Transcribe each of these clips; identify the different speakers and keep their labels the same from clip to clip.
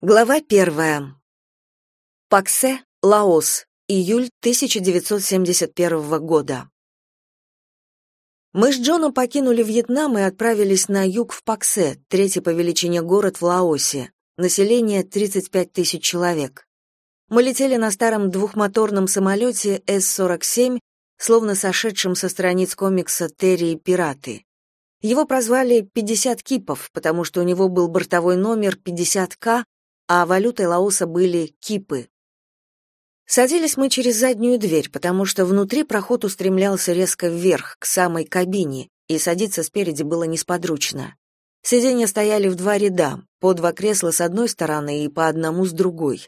Speaker 1: Глава первая. Паксе, Лаос, июль 1971 года. Мы с Джоном покинули Вьетнам и отправились на юг в Паксе, третий по величине город в Лаосе. Население 35 тысяч человек. Мы летели на старом двухмоторном самолете С-47, словно сошедшем со страниц комикса «Терри и пираты». Его прозвали «50 кипов», потому что у него был бортовой номер 50К, а валютой Лаоса были кипы. Садились мы через заднюю дверь, потому что внутри проход устремлялся резко вверх, к самой кабине, и садиться спереди было несподручно. Сиденья стояли в два ряда, по два кресла с одной стороны и по одному с другой.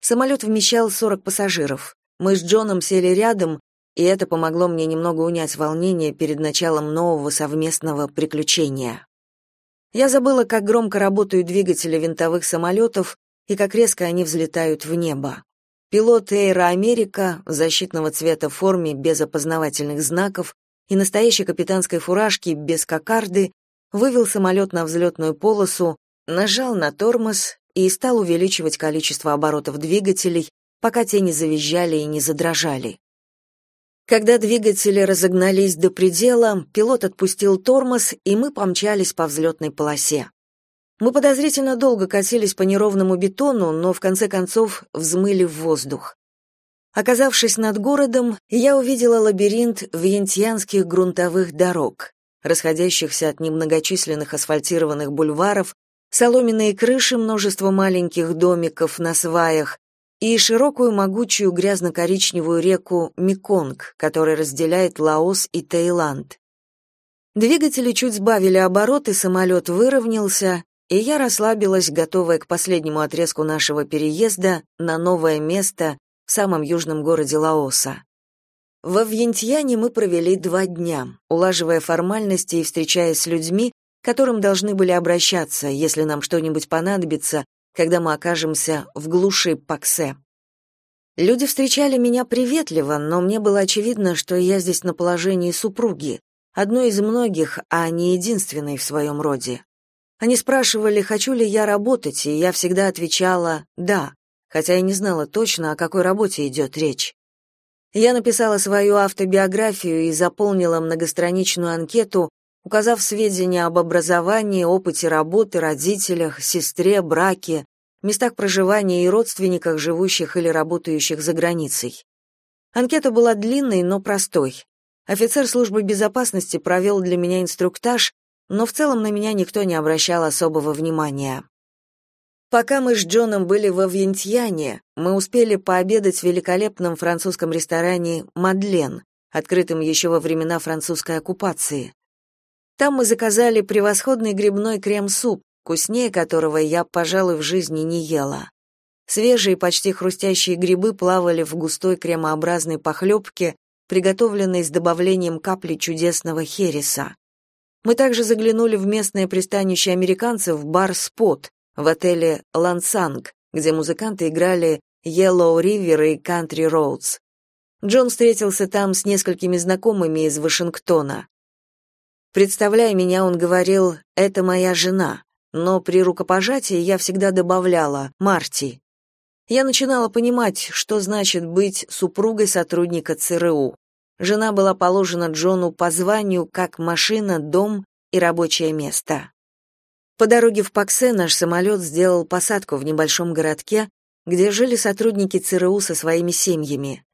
Speaker 1: Самолет вмещал 40 пассажиров. Мы с Джоном сели рядом, и это помогло мне немного унять волнение перед началом нового совместного приключения. Я забыла, как громко работают двигатели винтовых самолетов и как резко они взлетают в небо. Пилот Эйра Америка защитного цвета форме без опознавательных знаков и настоящей капитанской фуражки без кокарды вывел самолет на взлетную полосу, нажал на тормоз и стал увеличивать количество оборотов двигателей, пока те не завизжали и не задрожали. Когда двигатели разогнались до предела, пилот отпустил тормоз, и мы помчались по взлетной полосе. Мы подозрительно долго катились по неровному бетону, но в конце концов взмыли в воздух. Оказавшись над городом, я увидела лабиринт вьентьянских грунтовых дорог, расходящихся от немногочисленных асфальтированных бульваров, соломенные крыши, множество маленьких домиков на сваях, и широкую могучую грязно-коричневую реку Меконг, которая разделяет Лаос и Таиланд. Двигатели чуть сбавили обороты, самолет выровнялся, и я расслабилась, готовая к последнему отрезку нашего переезда на новое место в самом южном городе Лаоса. Во Вьентьяне мы провели два дня, улаживая формальности и встречаясь с людьми, к которым должны были обращаться, если нам что-нибудь понадобится, когда мы окажемся в глуши Паксе. Люди встречали меня приветливо, но мне было очевидно, что я здесь на положении супруги, одной из многих, а не единственной в своем роде. Они спрашивали, хочу ли я работать, и я всегда отвечала «да», хотя и не знала точно, о какой работе идет речь. Я написала свою автобиографию и заполнила многостраничную анкету, указав сведения об образовании, опыте работы, родителях, сестре, браке, местах проживания и родственниках, живущих или работающих за границей. Анкета была длинной, но простой. Офицер службы безопасности провел для меня инструктаж, но в целом на меня никто не обращал особого внимания. Пока мы с Джоном были во Вьентьяне, мы успели пообедать в великолепном французском ресторане «Мадлен», открытым еще во времена французской оккупации. Там мы заказали превосходный грибной крем-суп, вкуснее которого я, пожалуй, в жизни не ела. Свежие, почти хрустящие грибы плавали в густой кремообразной похлебке, приготовленной с добавлением капли чудесного хереса. Мы также заглянули в местное пристанище американцев бар «Спот» в отеле «Лансанг», где музыканты играли «Yellow River» и «Country Roads». Джон встретился там с несколькими знакомыми из Вашингтона. Представляя меня, он говорил «это моя жена», но при рукопожатии я всегда добавляла «Марти». Я начинала понимать, что значит быть супругой сотрудника ЦРУ. Жена была положена Джону по званию как машина, дом и рабочее место. По дороге в Паксе наш самолет сделал посадку в небольшом городке, где жили сотрудники ЦРУ со своими семьями.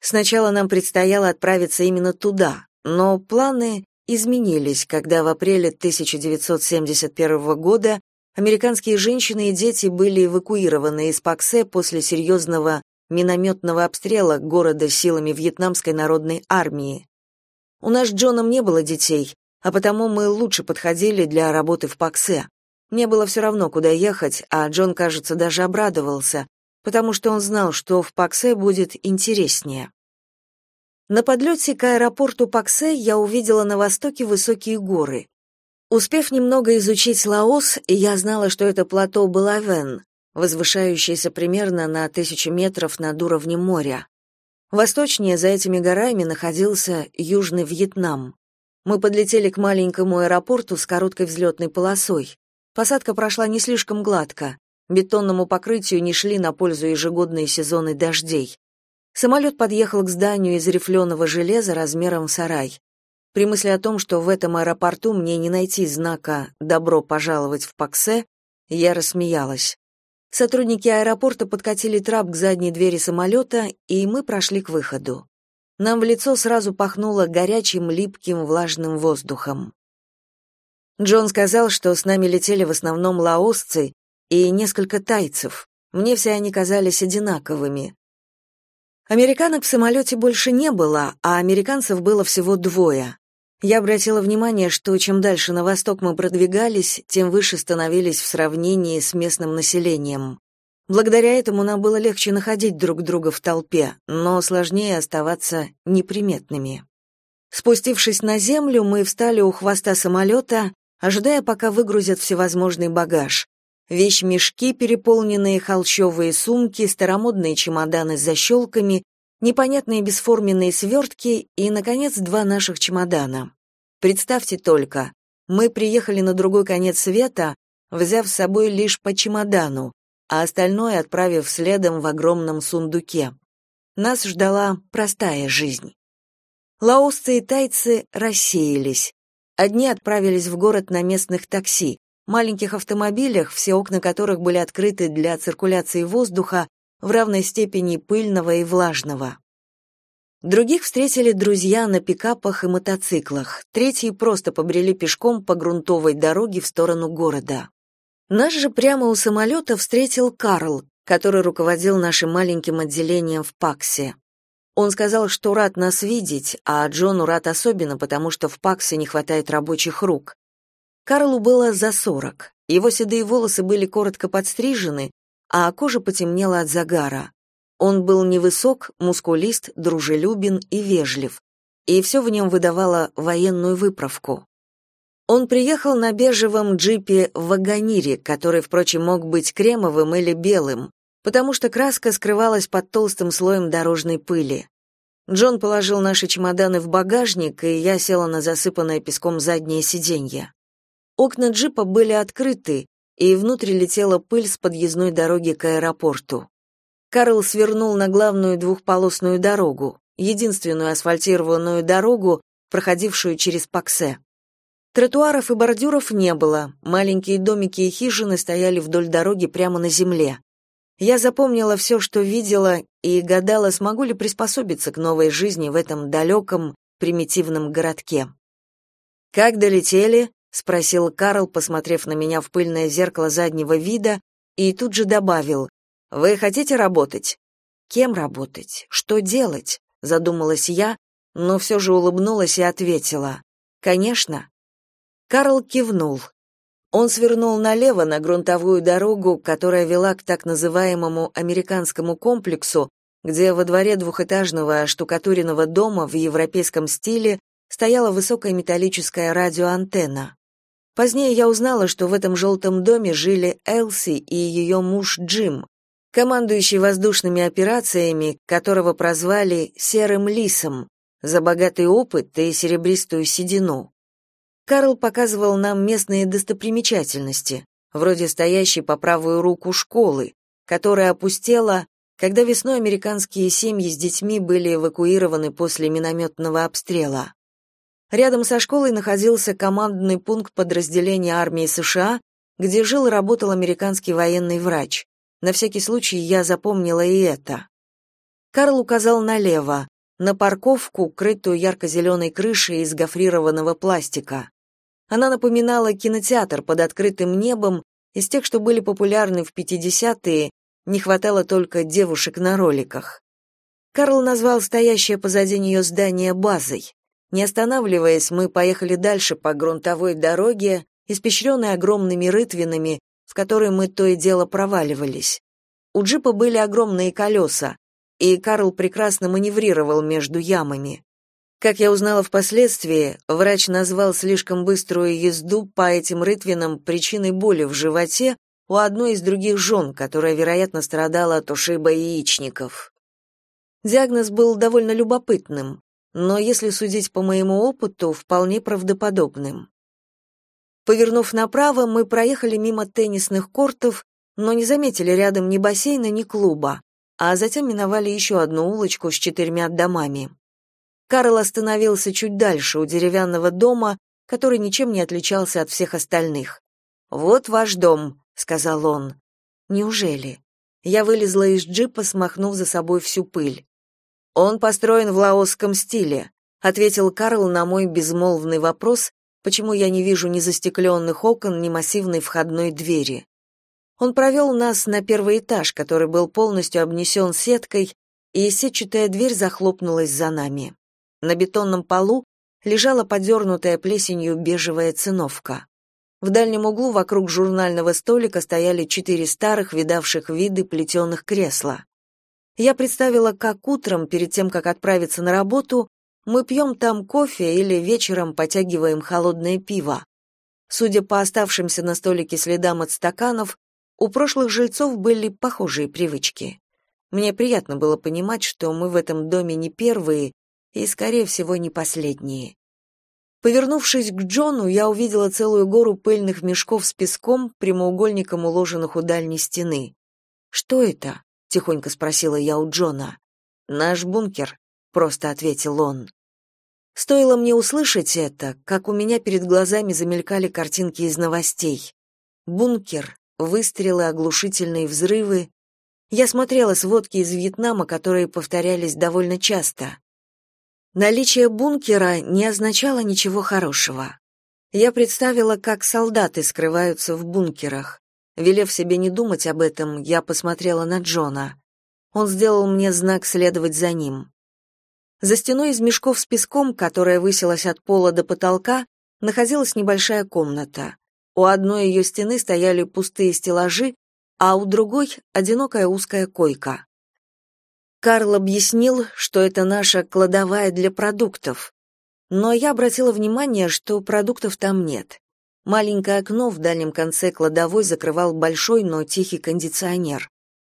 Speaker 1: Сначала нам предстояло отправиться именно туда, но планы изменились, когда в апреле 1971 года американские женщины и дети были эвакуированы из Паксе после серьезного минометного обстрела города силами Вьетнамской народной армии. У нас с Джоном не было детей, а потому мы лучше подходили для работы в Паксе. Мне было все равно, куда ехать, а Джон, кажется, даже обрадовался, потому что он знал, что в Паксе будет интереснее. На подлете к аэропорту Паксе я увидела на востоке высокие горы. Успев немного изучить Лаос, я знала, что это плато Балавен, возвышающееся примерно на тысячу метров над уровнем моря. Восточнее за этими горами находился Южный Вьетнам. Мы подлетели к маленькому аэропорту с короткой взлетной полосой. Посадка прошла не слишком гладко. Бетонному покрытию не шли на пользу ежегодные сезоны дождей. Самолет подъехал к зданию из рифленого железа размером в сарай. При мысли о том, что в этом аэропорту мне не найти знака «Добро пожаловать в Паксе», я рассмеялась. Сотрудники аэропорта подкатили трап к задней двери самолета, и мы прошли к выходу. Нам в лицо сразу пахнуло горячим, липким, влажным воздухом. Джон сказал, что с нами летели в основном лаосцы и несколько тайцев. Мне все они казались одинаковыми. Американок в самолете больше не было, а американцев было всего двое. Я обратила внимание, что чем дальше на восток мы продвигались, тем выше становились в сравнении с местным населением. Благодаря этому нам было легче находить друг друга в толпе, но сложнее оставаться неприметными. Спустившись на землю, мы встали у хвоста самолета, ожидая, пока выгрузят всевозможный багаж. Вещмешки, переполненные холщовые сумки, старомодные чемоданы с защелками, непонятные бесформенные свертки и, наконец, два наших чемодана. Представьте только, мы приехали на другой конец света, взяв с собой лишь по чемодану, а остальное отправив следом в огромном сундуке. Нас ждала простая жизнь. Лаосцы и тайцы рассеялись. Одни отправились в город на местных такси, маленьких автомобилях, все окна которых были открыты для циркуляции воздуха в равной степени пыльного и влажного. Других встретили друзья на пикапах и мотоциклах, третьи просто побрели пешком по грунтовой дороге в сторону города. Нас же прямо у самолета встретил Карл, который руководил нашим маленьким отделением в Паксе. Он сказал, что рад нас видеть, а Джону рад особенно, потому что в Паксе не хватает рабочих рук. Карлу было за сорок. Его седые волосы были коротко подстрижены, а кожа потемнела от загара. Он был невысок, мускулист, дружелюбен и вежлив, и все в нем выдавало военную выправку. Он приехал на бежевом джипе в Вагонире, который, впрочем, мог быть кремовым или белым, потому что краска скрывалась под толстым слоем дорожной пыли. Джон положил наши чемоданы в багажник, и я села на засыпанное песком заднее сиденье. Окна джипа были открыты, и внутрь летела пыль с подъездной дороги к аэропорту. Карл свернул на главную двухполосную дорогу, единственную асфальтированную дорогу, проходившую через Паксе. Тротуаров и бордюров не было, маленькие домики и хижины стояли вдоль дороги прямо на земле. Я запомнила все, что видела, и гадала, смогу ли приспособиться к новой жизни в этом далеком, примитивном городке. «Как долетели?» — спросил Карл, посмотрев на меня в пыльное зеркало заднего вида, и тут же добавил, «Вы хотите работать?» «Кем работать? Что делать?» — задумалась я, но все же улыбнулась и ответила, «Конечно». Карл кивнул. Он свернул налево на грунтовую дорогу, которая вела к так называемому американскому комплексу, где во дворе двухэтажного штукатуренного дома в европейском стиле стояла высокая металлическая радиоантенна. Позднее я узнала, что в этом желтом доме жили Элси и ее муж Джим, командующий воздушными операциями, которого прозвали «серым лисом» за богатый опыт и серебристую седину. Карл показывал нам местные достопримечательности, вроде стоящей по правую руку школы, которая опустела, когда весной американские семьи с детьми были эвакуированы после минометного обстрела. Рядом со школой находился командный пункт подразделения армии США, где жил и работал американский военный врач. На всякий случай я запомнила и это. Карл указал налево, на парковку, крытую ярко-зеленой крышей из гофрированного пластика. Она напоминала кинотеатр под открытым небом, из тех, что были популярны в 50-е, не хватало только девушек на роликах. Карл назвал стоящее позади нее здание базой. Не останавливаясь, мы поехали дальше по грунтовой дороге, испещренной огромными рытвинами, в которые мы то и дело проваливались. У джипа были огромные колеса, и Карл прекрасно маневрировал между ямами. Как я узнала впоследствии, врач назвал слишком быструю езду по этим рытвинам причиной боли в животе у одной из других жен, которая, вероятно, страдала от ушиба яичников. Диагноз был довольно любопытным но, если судить по моему опыту, вполне правдоподобным. Повернув направо, мы проехали мимо теннисных кортов но не заметили рядом ни бассейна, ни клуба, а затем миновали еще одну улочку с четырьмя домами. Карл остановился чуть дальше, у деревянного дома, который ничем не отличался от всех остальных. «Вот ваш дом», — сказал он. «Неужели?» Я вылезла из джипа, смахнув за собой всю пыль. «Он построен в лаосском стиле», — ответил Карл на мой безмолвный вопрос, почему я не вижу ни застекленных окон, ни массивной входной двери. Он провел нас на первый этаж, который был полностью обнесен сеткой, и сетчатая дверь захлопнулась за нами. На бетонном полу лежала подернутая плесенью бежевая циновка. В дальнем углу вокруг журнального столика стояли четыре старых, видавших виды плетеных кресла. Я представила, как утром, перед тем, как отправиться на работу, мы пьем там кофе или вечером потягиваем холодное пиво. Судя по оставшимся на столике следам от стаканов, у прошлых жильцов были похожие привычки. Мне приятно было понимать, что мы в этом доме не первые и, скорее всего, не последние. Повернувшись к Джону, я увидела целую гору пыльных мешков с песком, прямоугольником уложенных у дальней стены. «Что это?» — тихонько спросила я у Джона. «Наш бункер», просто ответил он. Стоило мне услышать это, как у меня перед глазами замелькали картинки из новостей. Бункер, выстрелы, оглушительные взрывы. Я смотрела сводки из Вьетнама, которые повторялись довольно часто. Наличие бункера не означало ничего хорошего. Я представила, как солдаты скрываются в бункерах. Велев себе не думать об этом, я посмотрела на Джона. Он сделал мне знак следовать за ним. За стеной из мешков с песком, которая высилась от пола до потолка, находилась небольшая комната. У одной ее стены стояли пустые стеллажи, а у другой — одинокая узкая койка. Карл объяснил, что это наша кладовая для продуктов. Но я обратила внимание, что продуктов там нет. Маленькое окно в дальнем конце кладовой закрывал большой, но тихий кондиционер.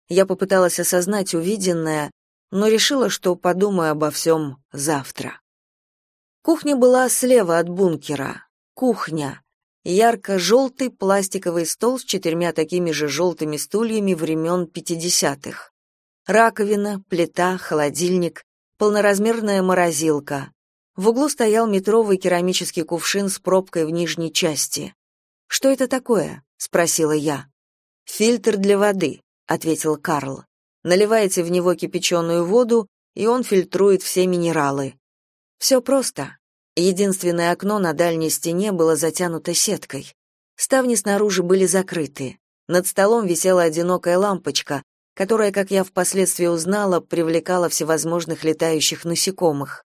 Speaker 1: Я попыталась осознать увиденное, но решила, что подумаю обо всем завтра. Кухня была слева от бункера. Кухня. Ярко-желтый пластиковый стол с четырьмя такими же желтыми стульями времен пятидесятых. Раковина, плита, холодильник, полноразмерная морозилка. В углу стоял метровый керамический кувшин с пробкой в нижней части. «Что это такое?» — спросила я. «Фильтр для воды», — ответил Карл наливаете в него кипяченую воду, и он фильтрует все минералы. Все просто. Единственное окно на дальней стене было затянуто сеткой. Ставни снаружи были закрыты. Над столом висела одинокая лампочка, которая, как я впоследствии узнала, привлекала всевозможных летающих насекомых.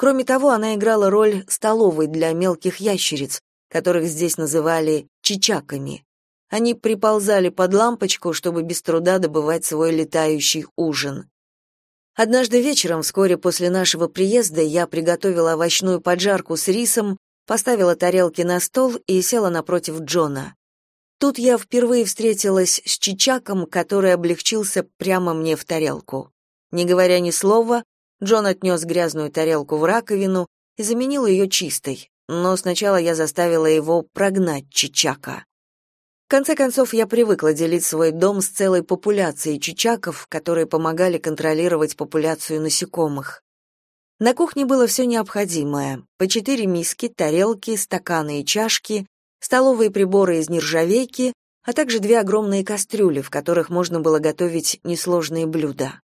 Speaker 1: Кроме того, она играла роль столовой для мелких ящериц, которых здесь называли чичаками. Они приползали под лампочку, чтобы без труда добывать свой летающий ужин. Однажды вечером, вскоре после нашего приезда, я приготовила овощную поджарку с рисом, поставила тарелки на стол и села напротив Джона. Тут я впервые встретилась с Чичаком, который облегчился прямо мне в тарелку. Не говоря ни слова, Джон отнес грязную тарелку в раковину и заменил ее чистой, но сначала я заставила его прогнать Чичака. В конце концов, я привыкла делить свой дом с целой популяцией чичаков, которые помогали контролировать популяцию насекомых. На кухне было все необходимое: по четыре миски, тарелки, стаканы и чашки, столовые приборы из нержавейки, а также две огромные кастрюли, в которых можно было готовить несложные блюда.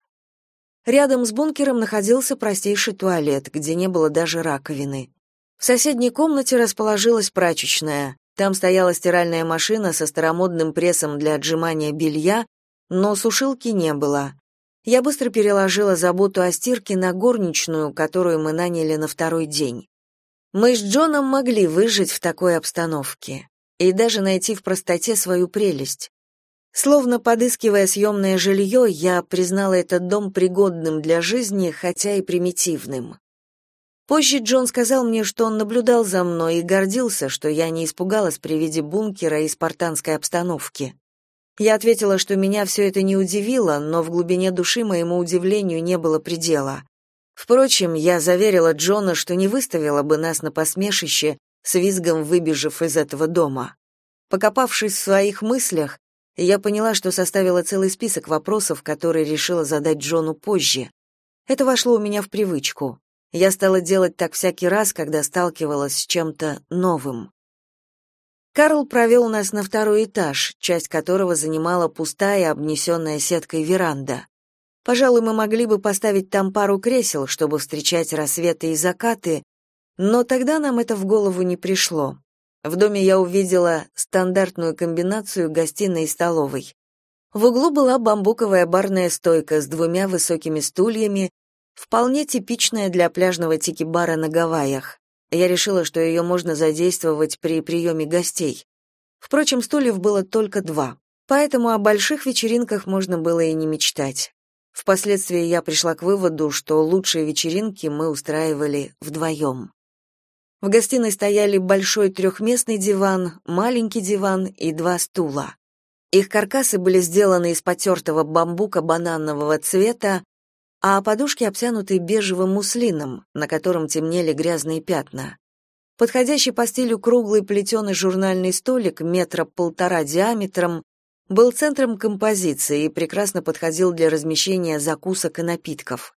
Speaker 1: Рядом с бункером находился простейший туалет, где не было даже раковины. В соседней комнате расположилась прачечная. Там стояла стиральная машина со старомодным прессом для отжимания белья, но сушилки не было. Я быстро переложила заботу о стирке на горничную, которую мы наняли на второй день. Мы с Джоном могли выжить в такой обстановке и даже найти в простоте свою прелесть. Словно подыскивая съемное жилье, я признала этот дом пригодным для жизни, хотя и примитивным. Позже Джон сказал мне, что он наблюдал за мной и гордился, что я не испугалась при виде бункера и спартанской обстановки. Я ответила, что меня все это не удивило, но в глубине души моему удивлению не было предела. Впрочем, я заверила Джона, что не выставила бы нас на посмешище, с визгом выбежав из этого дома. Покопавшись в своих мыслях, и я поняла, что составила целый список вопросов, которые решила задать Джону позже. Это вошло у меня в привычку. Я стала делать так всякий раз, когда сталкивалась с чем-то новым. Карл провел нас на второй этаж, часть которого занимала пустая, обнесенная сеткой веранда. Пожалуй, мы могли бы поставить там пару кресел, чтобы встречать рассветы и закаты, но тогда нам это в голову не пришло. В доме я увидела стандартную комбинацию гостиной и столовой. В углу была бамбуковая барная стойка с двумя высокими стульями, вполне типичная для пляжного тики-бара на Гавайях. Я решила, что ее можно задействовать при приеме гостей. Впрочем, стульев было только два, поэтому о больших вечеринках можно было и не мечтать. Впоследствии я пришла к выводу, что лучшие вечеринки мы устраивали вдвоем. В гостиной стояли большой трехместный диван, маленький диван и два стула. Их каркасы были сделаны из потертого бамбука бананового цвета, а подушки обтянуты бежевым муслином, на котором темнели грязные пятна. Подходящий по стилю круглый плетеный журнальный столик метра полтора диаметром был центром композиции и прекрасно подходил для размещения закусок и напитков.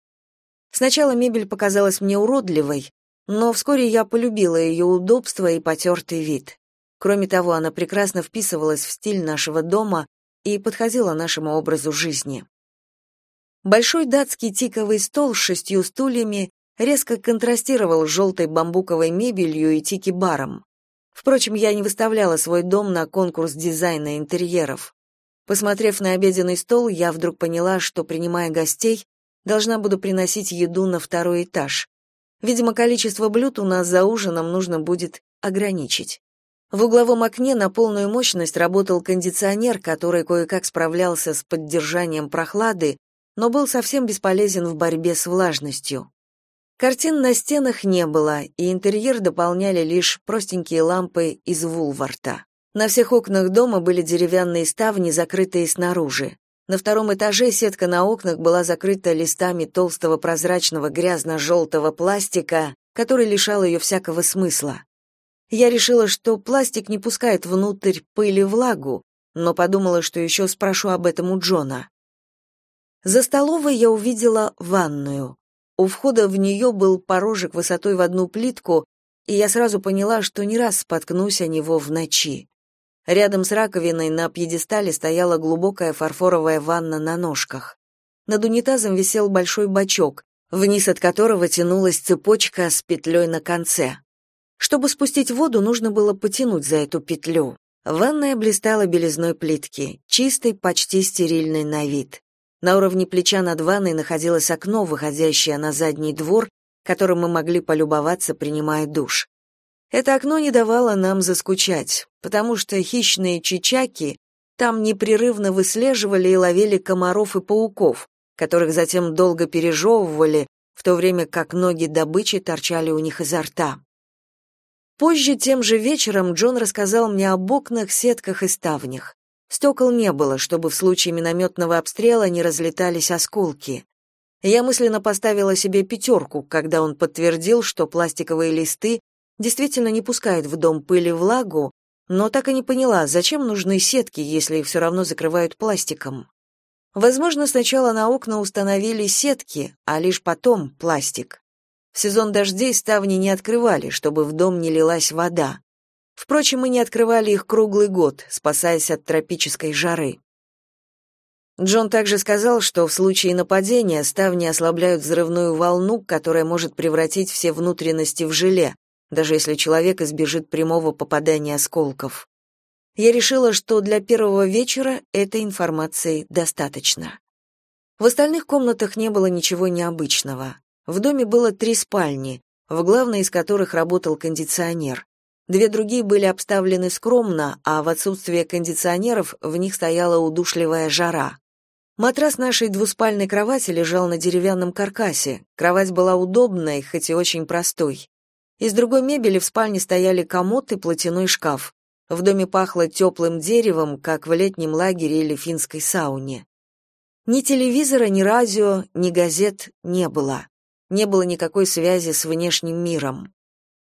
Speaker 1: Сначала мебель показалась мне уродливой, но вскоре я полюбила ее удобство и потертый вид. Кроме того, она прекрасно вписывалась в стиль нашего дома и подходила нашему образу жизни. Большой датский тиковый стол с шестью стульями резко контрастировал с желтой бамбуковой мебелью и тики-баром. Впрочем, я не выставляла свой дом на конкурс дизайна интерьеров. Посмотрев на обеденный стол, я вдруг поняла, что, принимая гостей, должна буду приносить еду на второй этаж. Видимо, количество блюд у нас за ужином нужно будет ограничить. В угловом окне на полную мощность работал кондиционер, который кое-как справлялся с поддержанием прохлады, но был совсем бесполезен в борьбе с влажностью. Картин на стенах не было, и интерьер дополняли лишь простенькие лампы из вулварта. На всех окнах дома были деревянные ставни, закрытые снаружи. На втором этаже сетка на окнах была закрыта листами толстого прозрачного грязно-желтого пластика, который лишал ее всякого смысла. Я решила, что пластик не пускает внутрь пыль и влагу, но подумала, что еще спрошу об этом у Джона. За столовой я увидела ванную. У входа в нее был порожек высотой в одну плитку, и я сразу поняла, что не раз споткнусь о него в ночи. Рядом с раковиной на пьедестале стояла глубокая фарфоровая ванна на ножках. Над унитазом висел большой бачок, вниз от которого тянулась цепочка с петлей на конце. Чтобы спустить воду, нужно было потянуть за эту петлю. Ванная блистала белизной плитки, чистой, почти стерильной на вид. На уровне плеча над ванной находилось окно, выходящее на задний двор, которым мы могли полюбоваться, принимая душ. Это окно не давало нам заскучать, потому что хищные чичаки там непрерывно выслеживали и ловили комаров и пауков, которых затем долго пережевывали, в то время как ноги добычи торчали у них изо рта. Позже тем же вечером Джон рассказал мне об окнах, сетках и ставнях. Стекол не было, чтобы в случае минометного обстрела не разлетались осколки. Я мысленно поставила себе пятерку, когда он подтвердил, что пластиковые листы действительно не пускают в дом пыль и влагу, но так и не поняла, зачем нужны сетки, если их все равно закрывают пластиком. Возможно, сначала на окна установили сетки, а лишь потом пластик. В сезон дождей ставни не открывали, чтобы в дом не лилась вода. Впрочем, мы не открывали их круглый год, спасаясь от тропической жары. Джон также сказал, что в случае нападения ставни ослабляют взрывную волну, которая может превратить все внутренности в желе, даже если человек избежит прямого попадания осколков. Я решила, что для первого вечера этой информации достаточно. В остальных комнатах не было ничего необычного. В доме было три спальни, в главной из которых работал кондиционер. Две другие были обставлены скромно, а в отсутствие кондиционеров в них стояла удушливая жара. Матрас нашей двуспальной кровати лежал на деревянном каркасе. Кровать была удобной, хоть и очень простой. Из другой мебели в спальне стояли комод и платяной шкаф. В доме пахло теплым деревом, как в летнем лагере или финской сауне. Ни телевизора, ни радио, ни газет не было. Не было никакой связи с внешним миром.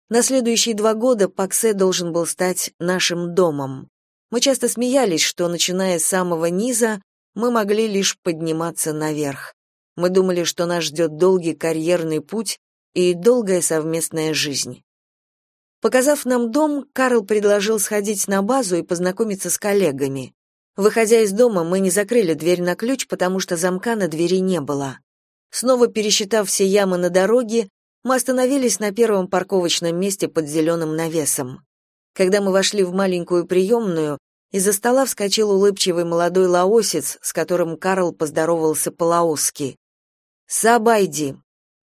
Speaker 1: На следующие два года Паксе должен был стать нашим домом. Мы часто смеялись, что, начиная с самого низа, мы могли лишь подниматься наверх. Мы думали, что нас ждет долгий карьерный путь и долгая совместная жизнь. Показав нам дом, Карл предложил сходить на базу и познакомиться с коллегами. Выходя из дома, мы не закрыли дверь на ключ, потому что замка на двери не было. Снова пересчитав все ямы на дороге, мы остановились на первом парковочном месте под зеленым навесом. Когда мы вошли в маленькую приемную, из-за стола вскочил улыбчивый молодой лаосец, с которым Карл поздоровался по-лаосски. «Сабайди».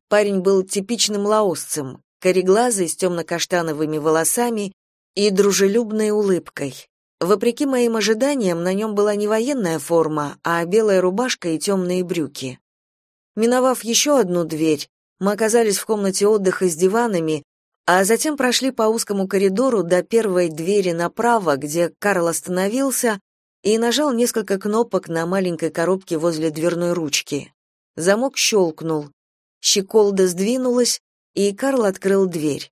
Speaker 1: Парень был типичным лаосцем, кореглазый, с темно-каштановыми волосами и дружелюбной улыбкой. Вопреки моим ожиданиям, на нем была не военная форма, а белая рубашка и темные брюки. Миновав еще одну дверь, мы оказались в комнате отдыха с диванами, а затем прошли по узкому коридору до первой двери направо, где Карл остановился и нажал несколько кнопок на маленькой коробке возле дверной ручки. Замок щелкнул. Щеколда сдвинулась, и Карл открыл дверь.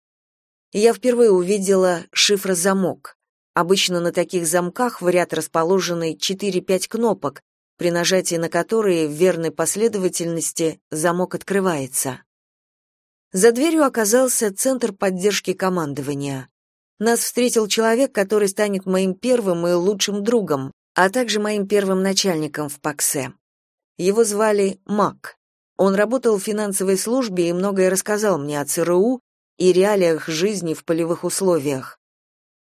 Speaker 1: Я впервые увидела шифрозамок. Обычно на таких замках в ряд расположены 4-5 кнопок, при нажатии на которые в верной последовательности замок открывается. За дверью оказался центр поддержки командования. Нас встретил человек, который станет моим первым и лучшим другом, а также моим первым начальником в ПАКСе. Его звали Мак. Он работал в финансовой службе и многое рассказал мне о ЦРУ и реалиях жизни в полевых условиях.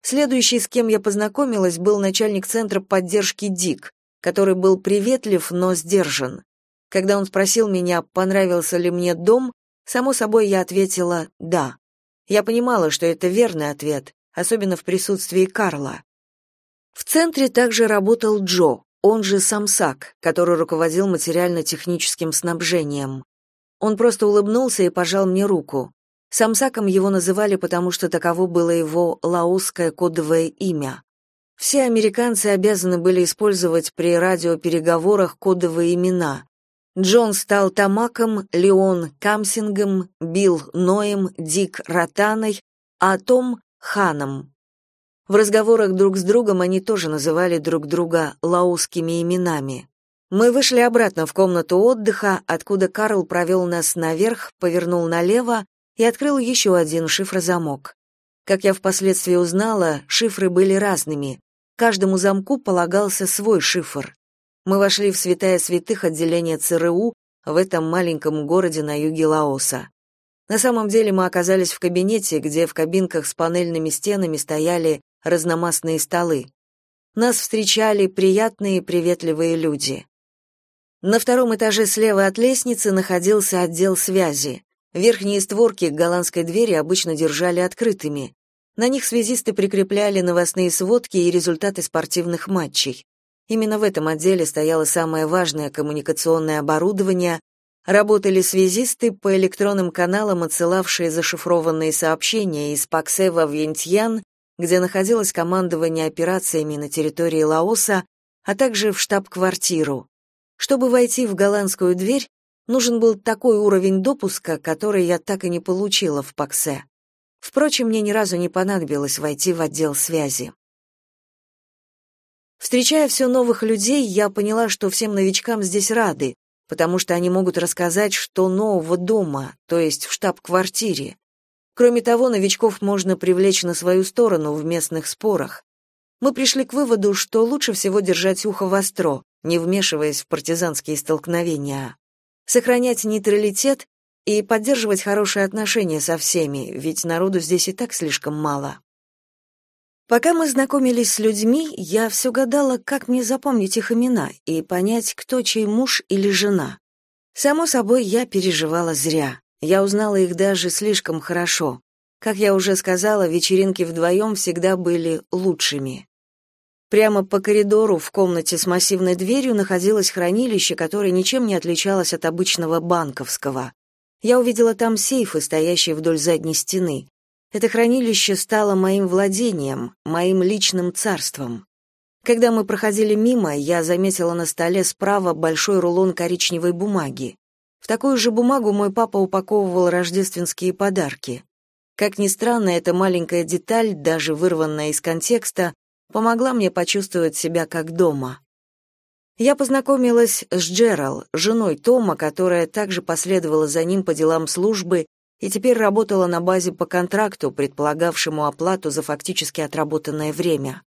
Speaker 1: Следующий, с кем я познакомилась, был начальник центра поддержки ДИК, который был приветлив, но сдержан. Когда он спросил меня, понравился ли мне дом, само собой я ответила «да». Я понимала, что это верный ответ, особенно в присутствии Карла. В центре также работал Джо, он же Самсак, который руководил материально-техническим снабжением. Он просто улыбнулся и пожал мне руку. Самсаком его называли, потому что таково было его лаосское кодовое имя. Все американцы обязаны были использовать при радиопереговорах кодовые имена. Джон стал Тамаком, Леон — Камсингом, Билл — Ноем, Дик — Ротаной, а Том — Ханом. В разговорах друг с другом они тоже называли друг друга лаосскими именами. Мы вышли обратно в комнату отдыха, откуда Карл провел нас наверх, повернул налево и открыл еще один шифрозамок. Как я впоследствии узнала, шифры были разными. Каждому замку полагался свой шифр. Мы вошли в святая святых отделения ЦРУ в этом маленьком городе на юге Лаоса. На самом деле мы оказались в кабинете, где в кабинках с панельными стенами стояли разномастные столы. Нас встречали приятные и приветливые люди. На втором этаже слева от лестницы находился отдел связи. Верхние створки голландской двери обычно держали открытыми. На них связисты прикрепляли новостные сводки и результаты спортивных матчей. Именно в этом отделе стояло самое важное коммуникационное оборудование, работали связисты по электронным каналам, отсылавшие зашифрованные сообщения из Паксе во Вьентьян, где находилось командование операциями на территории Лаоса, а также в штаб-квартиру. Чтобы войти в голландскую дверь, Нужен был такой уровень допуска, который я так и не получила в Паксе. Впрочем, мне ни разу не понадобилось войти в отдел связи. Встречая все новых людей, я поняла, что всем новичкам здесь рады, потому что они могут рассказать, что нового дома, то есть в штаб-квартире. Кроме того, новичков можно привлечь на свою сторону в местных спорах. Мы пришли к выводу, что лучше всего держать ухо востро, не вмешиваясь в партизанские столкновения сохранять нейтралитет и поддерживать хорошие отношения со всеми, ведь народу здесь и так слишком мало. Пока мы знакомились с людьми, я все гадала, как мне запомнить их имена и понять, кто чей муж или жена. Само собой, я переживала зря. Я узнала их даже слишком хорошо. Как я уже сказала, вечеринки вдвоем всегда были лучшими. Прямо по коридору в комнате с массивной дверью находилось хранилище, которое ничем не отличалось от обычного банковского. Я увидела там сейфы, стоящие вдоль задней стены. Это хранилище стало моим владением, моим личным царством. Когда мы проходили мимо, я заметила на столе справа большой рулон коричневой бумаги. В такую же бумагу мой папа упаковывал рождественские подарки. Как ни странно, эта маленькая деталь, даже вырванная из контекста, помогла мне почувствовать себя как дома. Я познакомилась с Джерал, женой Тома, которая также последовала за ним по делам службы и теперь работала на базе по контракту, предполагавшему оплату за фактически отработанное время.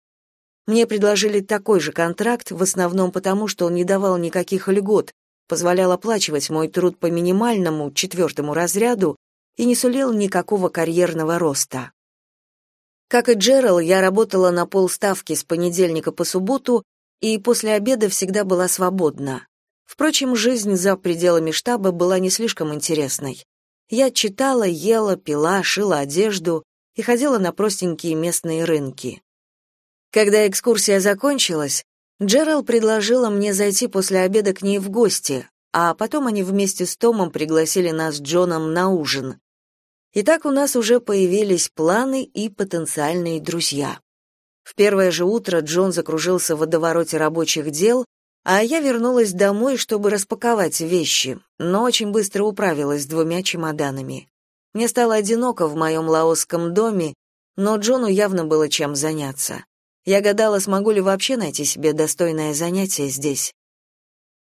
Speaker 1: Мне предложили такой же контракт, в основном потому, что он не давал никаких льгот, позволял оплачивать мой труд по минимальному, четвертому разряду и не сулил никакого карьерного роста. Как и Джерал, я работала на полставки с понедельника по субботу и после обеда всегда была свободна. Впрочем, жизнь за пределами штаба была не слишком интересной. Я читала, ела, пила, шила одежду и ходила на простенькие местные рынки. Когда экскурсия закончилась, Джерал предложила мне зайти после обеда к ней в гости, а потом они вместе с Томом пригласили нас с Джоном на ужин. И так у нас уже появились планы и потенциальные друзья. В первое же утро Джон закружился в водовороте рабочих дел, а я вернулась домой, чтобы распаковать вещи, но очень быстро управилась с двумя чемоданами. Мне стало одиноко в моем лаосском доме, но Джону явно было чем заняться. Я гадала, смогу ли вообще найти себе достойное занятие здесь.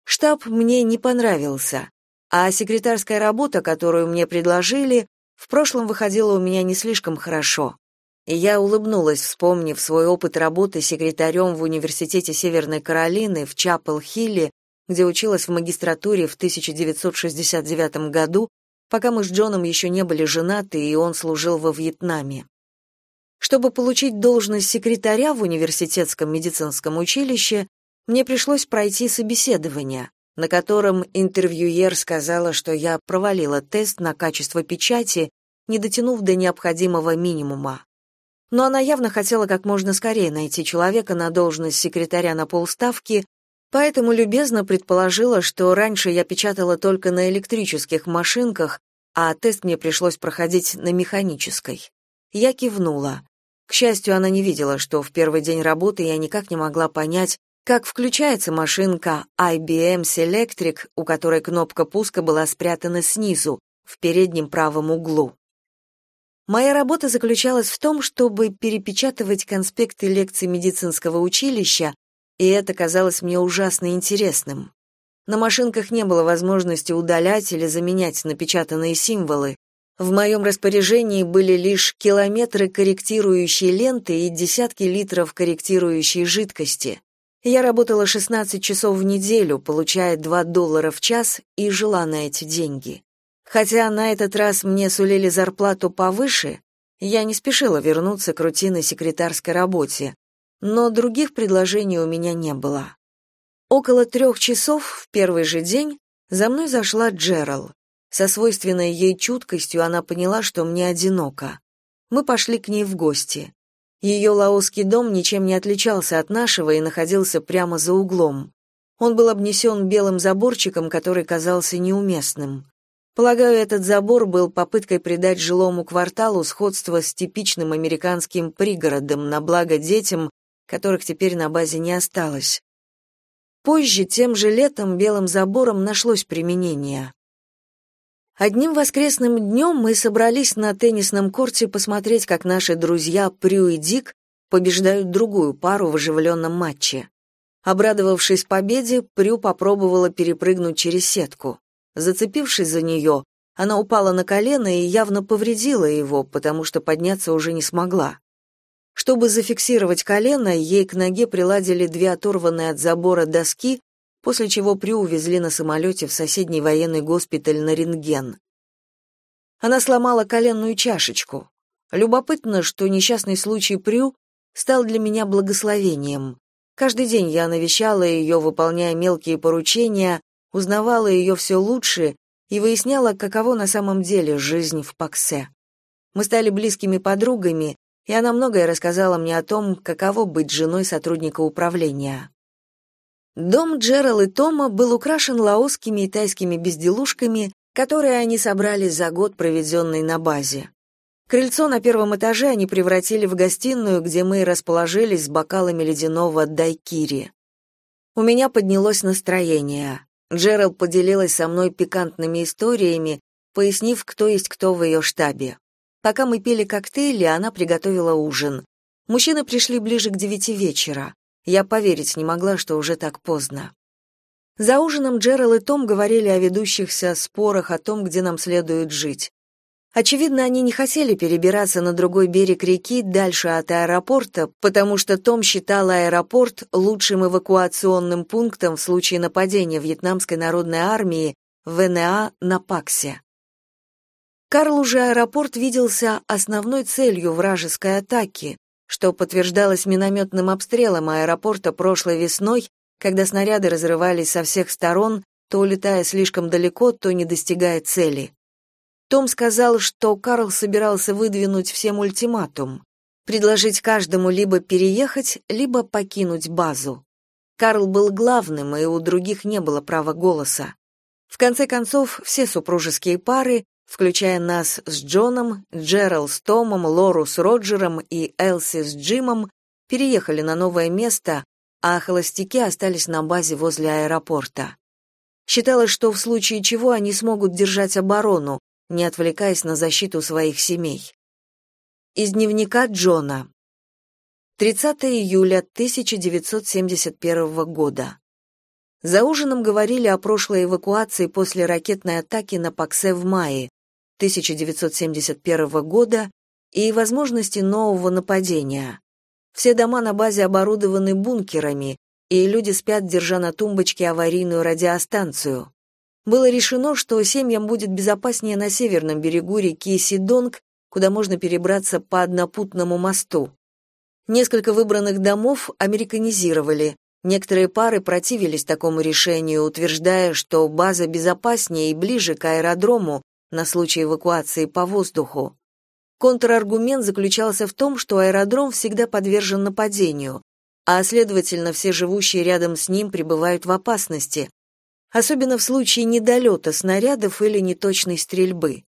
Speaker 1: Штаб мне не понравился, а секретарская работа, которую мне предложили, в прошлом выходила у меня не слишком хорошо. И я улыбнулась, вспомнив свой опыт работы секретарем в Университете Северной Каролины в Чапел-Хилле, где училась в магистратуре в 1969 году, пока мы с Джоном еще не были женаты, и он служил во Вьетнаме. Чтобы получить должность секретаря в университетском медицинском училище, мне пришлось пройти собеседование, на котором интервьюер сказала, что я провалила тест на качество печати, не дотянув до необходимого минимума но она явно хотела как можно скорее найти человека на должность секретаря на полставки, поэтому любезно предположила, что раньше я печатала только на электрических машинках, а тест мне пришлось проходить на механической. Я кивнула. К счастью, она не видела, что в первый день работы я никак не могла понять, как включается машинка IBM Selectric, у которой кнопка пуска была спрятана снизу, в переднем правом углу. Моя работа заключалась в том, чтобы перепечатывать конспекты лекций медицинского училища, и это казалось мне ужасно интересным. На машинках не было возможности удалять или заменять напечатанные символы. В моем распоряжении были лишь километры корректирующей ленты и десятки литров корректирующей жидкости. Я работала 16 часов в неделю, получая 2 доллара в час и жила на эти деньги. Хотя на этот раз мне сулили зарплату повыше, я не спешила вернуться к рутинной секретарской работе, но других предложений у меня не было. Около трех часов в первый же день за мной зашла Джерал. Со свойственной ей чуткостью она поняла, что мне одиноко. Мы пошли к ней в гости. Ее лаосский дом ничем не отличался от нашего и находился прямо за углом. Он был обнесен белым заборчиком, который казался неуместным. Полагаю, этот забор был попыткой придать жилому кварталу сходство с типичным американским пригородом на благо детям, которых теперь на базе не осталось. Позже, тем же летом, белым забором нашлось применение. Одним воскресным днем мы собрались на теннисном корте посмотреть, как наши друзья Прю и Дик побеждают другую пару в оживленном матче. Обрадовавшись победе, Прю попробовала перепрыгнуть через сетку. Зацепившись за нее, она упала на колено и явно повредила его, потому что подняться уже не смогла. Чтобы зафиксировать колено, ей к ноге приладили две оторванные от забора доски, после чего Прю увезли на самолете в соседний военный госпиталь на рентген. Она сломала коленную чашечку. Любопытно, что несчастный случай Прю стал для меня благословением. Каждый день я навещала ее, выполняя мелкие поручения, узнавала ее все лучше и выясняла, каково на самом деле жизнь в Паксе. Мы стали близкими подругами, и она многое рассказала мне о том, каково быть женой сотрудника управления. Дом Джерал и Тома был украшен лаосскими и тайскими безделушками, которые они собрали за год, проведенный на базе. Крыльцо на первом этаже они превратили в гостиную, где мы расположились с бокалами ледяного дайкири. У меня поднялось настроение. Джеральд поделилась со мной пикантными историями, пояснив, кто есть кто в ее штабе. Пока мы пили коктейли, она приготовила ужин. Мужчины пришли ближе к девяти вечера. Я поверить не могла, что уже так поздно. За ужином Джерал и Том говорили о ведущихся спорах о том, где нам следует жить. Очевидно, они не хотели перебираться на другой берег реки дальше от аэропорта, потому что Том считал аэропорт лучшим эвакуационным пунктом в случае нападения Вьетнамской народной армии ВНА на Паксе. Карлу же аэропорт виделся основной целью вражеской атаки, что подтверждалось минометным обстрелом аэропорта прошлой весной когда снаряды разрывались со всех сторон, то улетая слишком далеко, то не достигая цели. Том сказал, что Карл собирался выдвинуть всем ультиматум, предложить каждому либо переехать, либо покинуть базу. Карл был главным, и у других не было права голоса. В конце концов, все супружеские пары, включая нас с Джоном, Джерал с Томом, Лору с Роджером и Элси с Джимом, переехали на новое место, а холостяки остались на базе возле аэропорта. Считалось, что в случае чего они смогут держать оборону, не отвлекаясь на защиту своих семей. Из дневника Джона. 30 июля 1971 года. За ужином говорили о прошлой эвакуации после ракетной атаки на Паксе в мае 1971 года и возможности нового нападения. Все дома на базе оборудованы бункерами, и люди спят, держа на тумбочке аварийную радиостанцию. Было решено, что семьям будет безопаснее на северном берегу реки Сидонг, куда можно перебраться по однопутному мосту. Несколько выбранных домов американизировали. Некоторые пары противились такому решению, утверждая, что база безопаснее и ближе к аэродрому на случай эвакуации по воздуху. Контраргумент заключался в том, что аэродром всегда подвержен нападению, а, следовательно, все живущие рядом с ним пребывают в опасности, особенно в случае недолета снарядов или неточной стрельбы.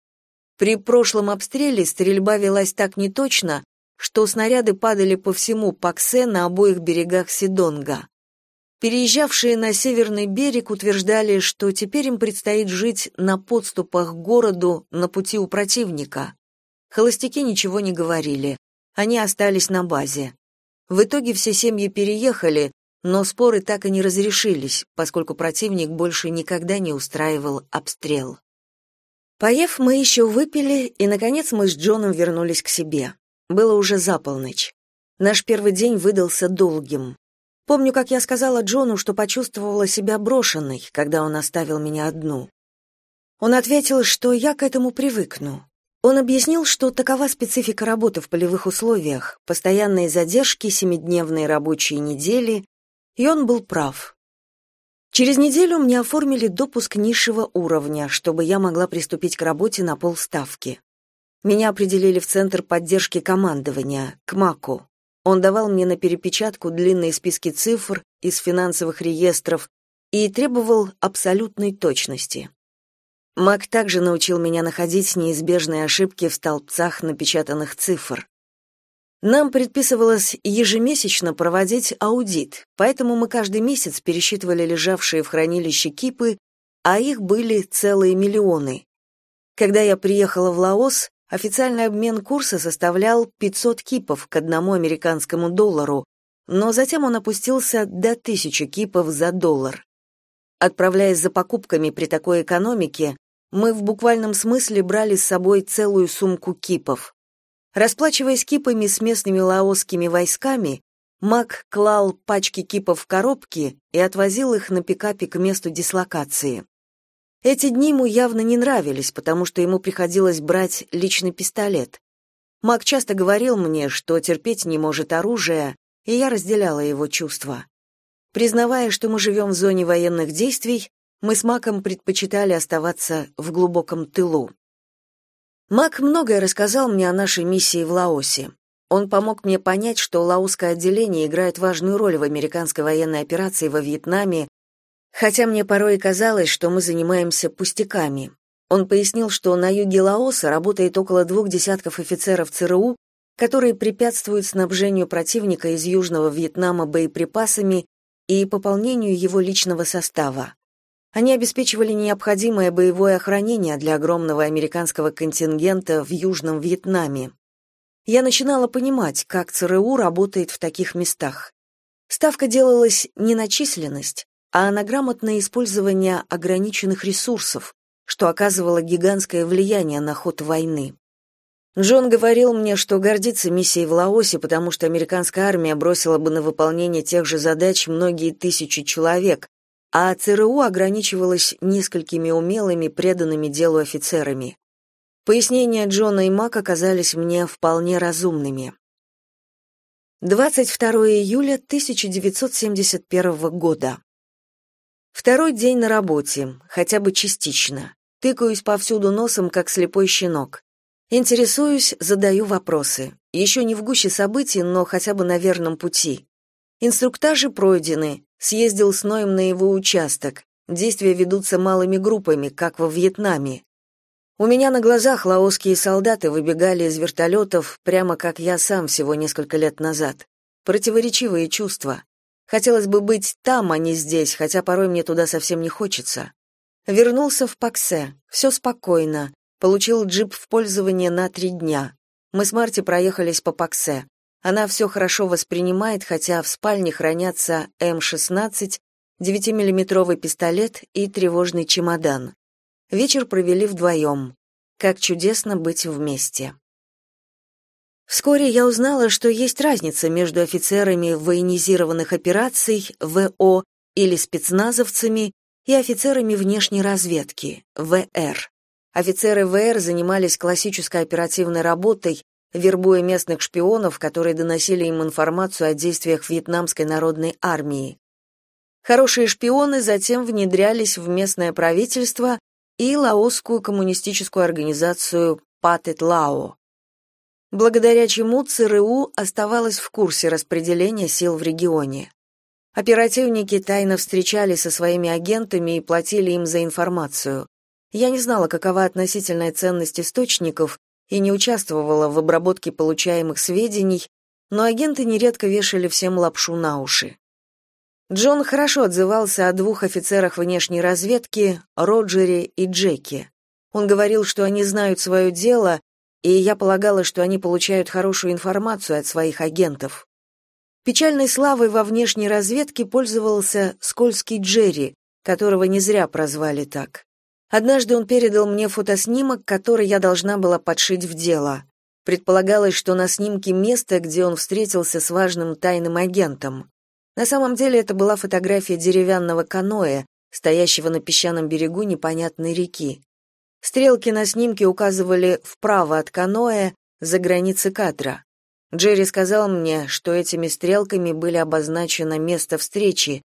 Speaker 1: При прошлом обстреле стрельба велась так неточно, что снаряды падали по всему Паксе на обоих берегах Сидонга. Переезжавшие на северный берег утверждали, что теперь им предстоит жить на подступах к городу на пути у противника. Холостяки ничего не говорили. Они остались на базе. В итоге все семьи переехали, но споры так и не разрешились, поскольку противник больше никогда не устраивал обстрел. Поев, мы еще выпили, и, наконец, мы с Джоном вернулись к себе. Было уже за полночь. Наш первый день выдался долгим. Помню, как я сказала Джону, что почувствовала себя брошенной, когда он оставил меня одну. Он ответил, что я к этому привыкну. Он объяснил, что такова специфика работы в полевых условиях, постоянные задержки, семидневные рабочие недели, и он был прав. Через неделю мне оформили допуск низшего уровня, чтобы я могла приступить к работе на полставки. Меня определили в Центр поддержки командования, к МАКу. Он давал мне на перепечатку длинные списки цифр из финансовых реестров и требовал абсолютной точности. Мак также научил меня находить неизбежные ошибки в столбцах напечатанных цифр. Нам предписывалось ежемесячно проводить аудит, поэтому мы каждый месяц пересчитывали лежавшие в хранилище кипы, а их были целые миллионы. Когда я приехала в Лаос, официальный обмен курса составлял 500 кипов к одному американскому доллару, но затем он опустился до 1000 кипов за доллар. Отправляясь за покупками при такой экономике, мы в буквальном смысле брали с собой целую сумку кипов. Расплачиваясь кипами с местными лаосскими войсками, Мак клал пачки кипов в коробки и отвозил их на пикапе к месту дислокации. Эти дни ему явно не нравились, потому что ему приходилось брать личный пистолет. Мак часто говорил мне, что терпеть не может оружие, и я разделяла его чувства. Признавая, что мы живем в зоне военных действий, мы с Маком предпочитали оставаться в глубоком тылу. Мак многое рассказал мне о нашей миссии в Лаосе. Он помог мне понять, что лаосское отделение играет важную роль в американской военной операции во Вьетнаме, хотя мне порой казалось, что мы занимаемся пустяками. Он пояснил, что на юге Лаоса работает около двух десятков офицеров ЦРУ, которые препятствуют снабжению противника из Южного Вьетнама боеприпасами и пополнению его личного состава. Они обеспечивали необходимое боевое охранение для огромного американского контингента в Южном Вьетнаме. я начинала понимать, как ЦРУ работает в таких местах. Ставка делалась не на численность, а на грамотное использование ограниченных ресурсов, что оказывало гигантское влияние на ход войны. Джон говорил мне, что гордится миссией в Лаосе, потому что американская армия бросила бы на выполнение тех же задач многие тысячи человек, а ЦРУ ограничивалась несколькими умелыми, преданными делу офицерами. Пояснения Джона и Мак оказались мне вполне разумными. 22 июля 1971 года. Второй день на работе, хотя бы частично. Тыкаюсь повсюду носом, как слепой щенок. Интересуюсь, задаю вопросы. Еще не в гуще событий, но хотя бы на верном пути. Инструктажи пройдены. Съездил с Ноем на его участок. Действия ведутся малыми группами, как во Вьетнаме. У меня на глазах лаосские солдаты выбегали из вертолетов, прямо как я сам всего несколько лет назад. Противоречивые чувства. Хотелось бы быть там, а не здесь, хотя порой мне туда совсем не хочется. Вернулся в Паксе. Все спокойно. Получил джип в пользование на три дня. Мы с Марти проехались по Паксе. Она все хорошо воспринимает, хотя в спальне хранятся М-16, 9-миллиметровый пистолет и тревожный чемодан. Вечер провели вдвоем. Как чудесно быть вместе. Вскоре я узнала, что есть разница между офицерами военизированных операций, ВО, или спецназовцами, и офицерами внешней разведки, ВР. Офицеры ВР занимались классической оперативной работой, вербуя местных шпионов, которые доносили им информацию о действиях вьетнамской народной армии. Хорошие шпионы затем внедрялись в местное правительство и лаосскую коммунистическую организацию Патет Лао, благодаря чему ЦРУ оставалась в курсе распределения сил в регионе. Оперативники тайно встречались со своими агентами и платили им за информацию. Я не знала, какова относительная ценность источников и не участвовала в обработке получаемых сведений, но агенты нередко вешали всем лапшу на уши. Джон хорошо отзывался о двух офицерах внешней разведки, Роджере и Джеки. Он говорил, что они знают свое дело, и я полагала, что они получают хорошую информацию от своих агентов. Печальной славой во внешней разведке пользовался скользкий Джерри, которого не зря прозвали так. Однажды он передал мне фотоснимок, который я должна была подшить в дело. Предполагалось, что на снимке место, где он встретился с важным тайным агентом. На самом деле это была фотография деревянного каноэ, стоящего на песчаном берегу непонятной реки. Стрелки на снимке указывали вправо от каноэ, за границы кадра. Джерри сказал мне, что этими стрелками были обозначено место встречи,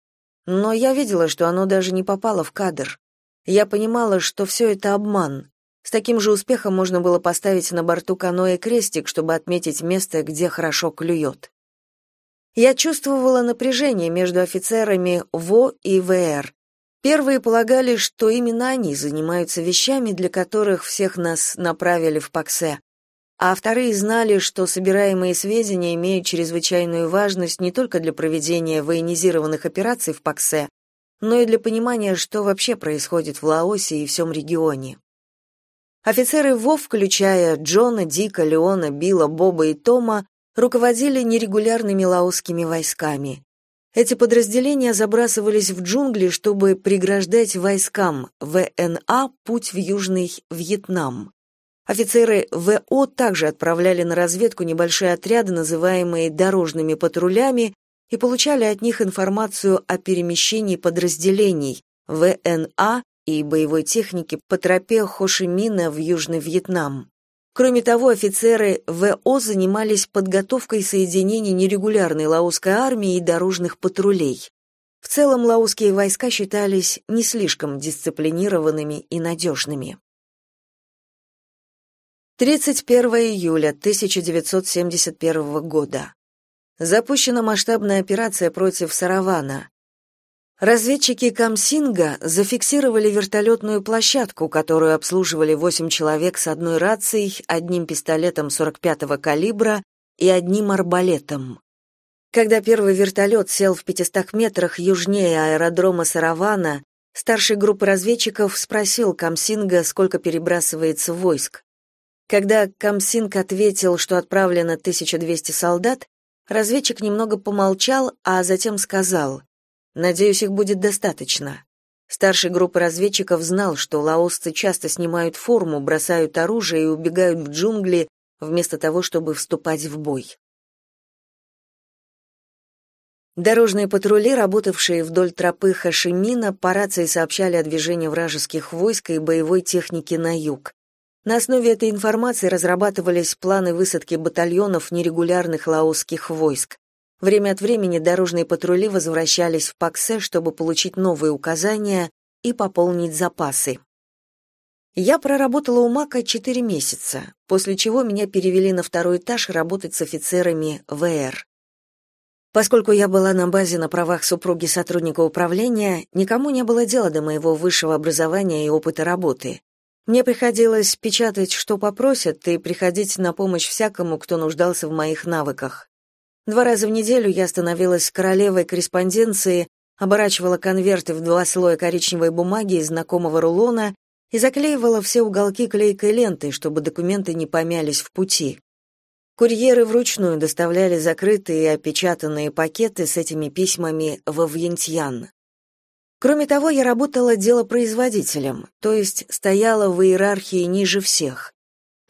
Speaker 1: но я видела, что оно даже не попало в кадр. Я понимала, что все это обман. С таким же успехом можно было поставить на борту каноэ крестик, чтобы отметить место, где хорошо клюет. Я чувствовала напряжение между офицерами ВО и ВР. Первые полагали, что именно они занимаются вещами, для которых всех нас направили в Паксе, а вторые знали, что собираемые сведения имеют чрезвычайную важность не только для проведения военизированных операций в Паксе, но и для понимания, что вообще происходит в Лаосе и всем регионе. Офицеры ВОВ, включая Джона, Дика, Леона, Билла, Боба и Тома, руководили нерегулярными лаосскими войсками. Эти подразделения забрасывались в джунгли, чтобы преграждать войскам ВНА путь в Южный Вьетнам. Офицеры ВО также отправляли на разведку небольшие отряды, называемые дорожными патрулями, и получали от них информацию о перемещении подразделений ВНА и боевой техники по тропе Хошимина в Южный Вьетнам. Кроме того, офицеры ВО занимались подготовкой соединений нерегулярной лаосской армии и дорожных патрулей. В целом лаосские войска считались не слишком дисциплинированными и надежными. 31 июля 1971 года. Запущена масштабная операция против Саравана. Разведчики Камсинга зафиксировали вертолетную площадку, которую обслуживали восемь человек с одной рацией, одним пистолетом 45-го калибра и одним арбалетом. Когда первый вертолет сел в 500 метрах южнее аэродрома Саравана, старший группы разведчиков спросил Камсинга, сколько перебрасывается войск. Когда Камсинг ответил, что отправлено 1200 солдат, разведчик немного помолчал, а затем сказал, «Надеюсь, их будет достаточно». Старший группы разведчиков знал, что лаосцы часто снимают форму, бросают оружие и убегают в джунгли, вместо того, чтобы вступать в бой. Дорожные патрули, работавшие вдоль тропы Хашимина, по рации сообщали о движении вражеских войск и боевой техники на юг. На основе этой информации разрабатывались планы высадки батальонов нерегулярных лаосских войск. Время от времени дорожные патрули возвращались в Паксе, чтобы получить новые указания и пополнить запасы. Я проработала у Мака четыре месяца, после чего меня перевели на второй этаж работать с офицерами ВР. Поскольку я была на базе на правах супруги сотрудника управления, никому не было дела до моего высшего образования и опыта работы. Мне приходилось печатать, что попросят, и приходить на помощь всякому, кто нуждался в моих навыках. Два раза в неделю я становилась королевой корреспонденции, оборачивала конверты в два слоя коричневой бумаги из знакомого рулона и заклеивала все уголки клейкой лентой, чтобы документы не помялись в пути. Курьеры вручную доставляли закрытые и опечатанные пакеты с этими письмами во Вьентьян. Кроме того, я работала делопроизводителем, то есть стояла в иерархии ниже всех.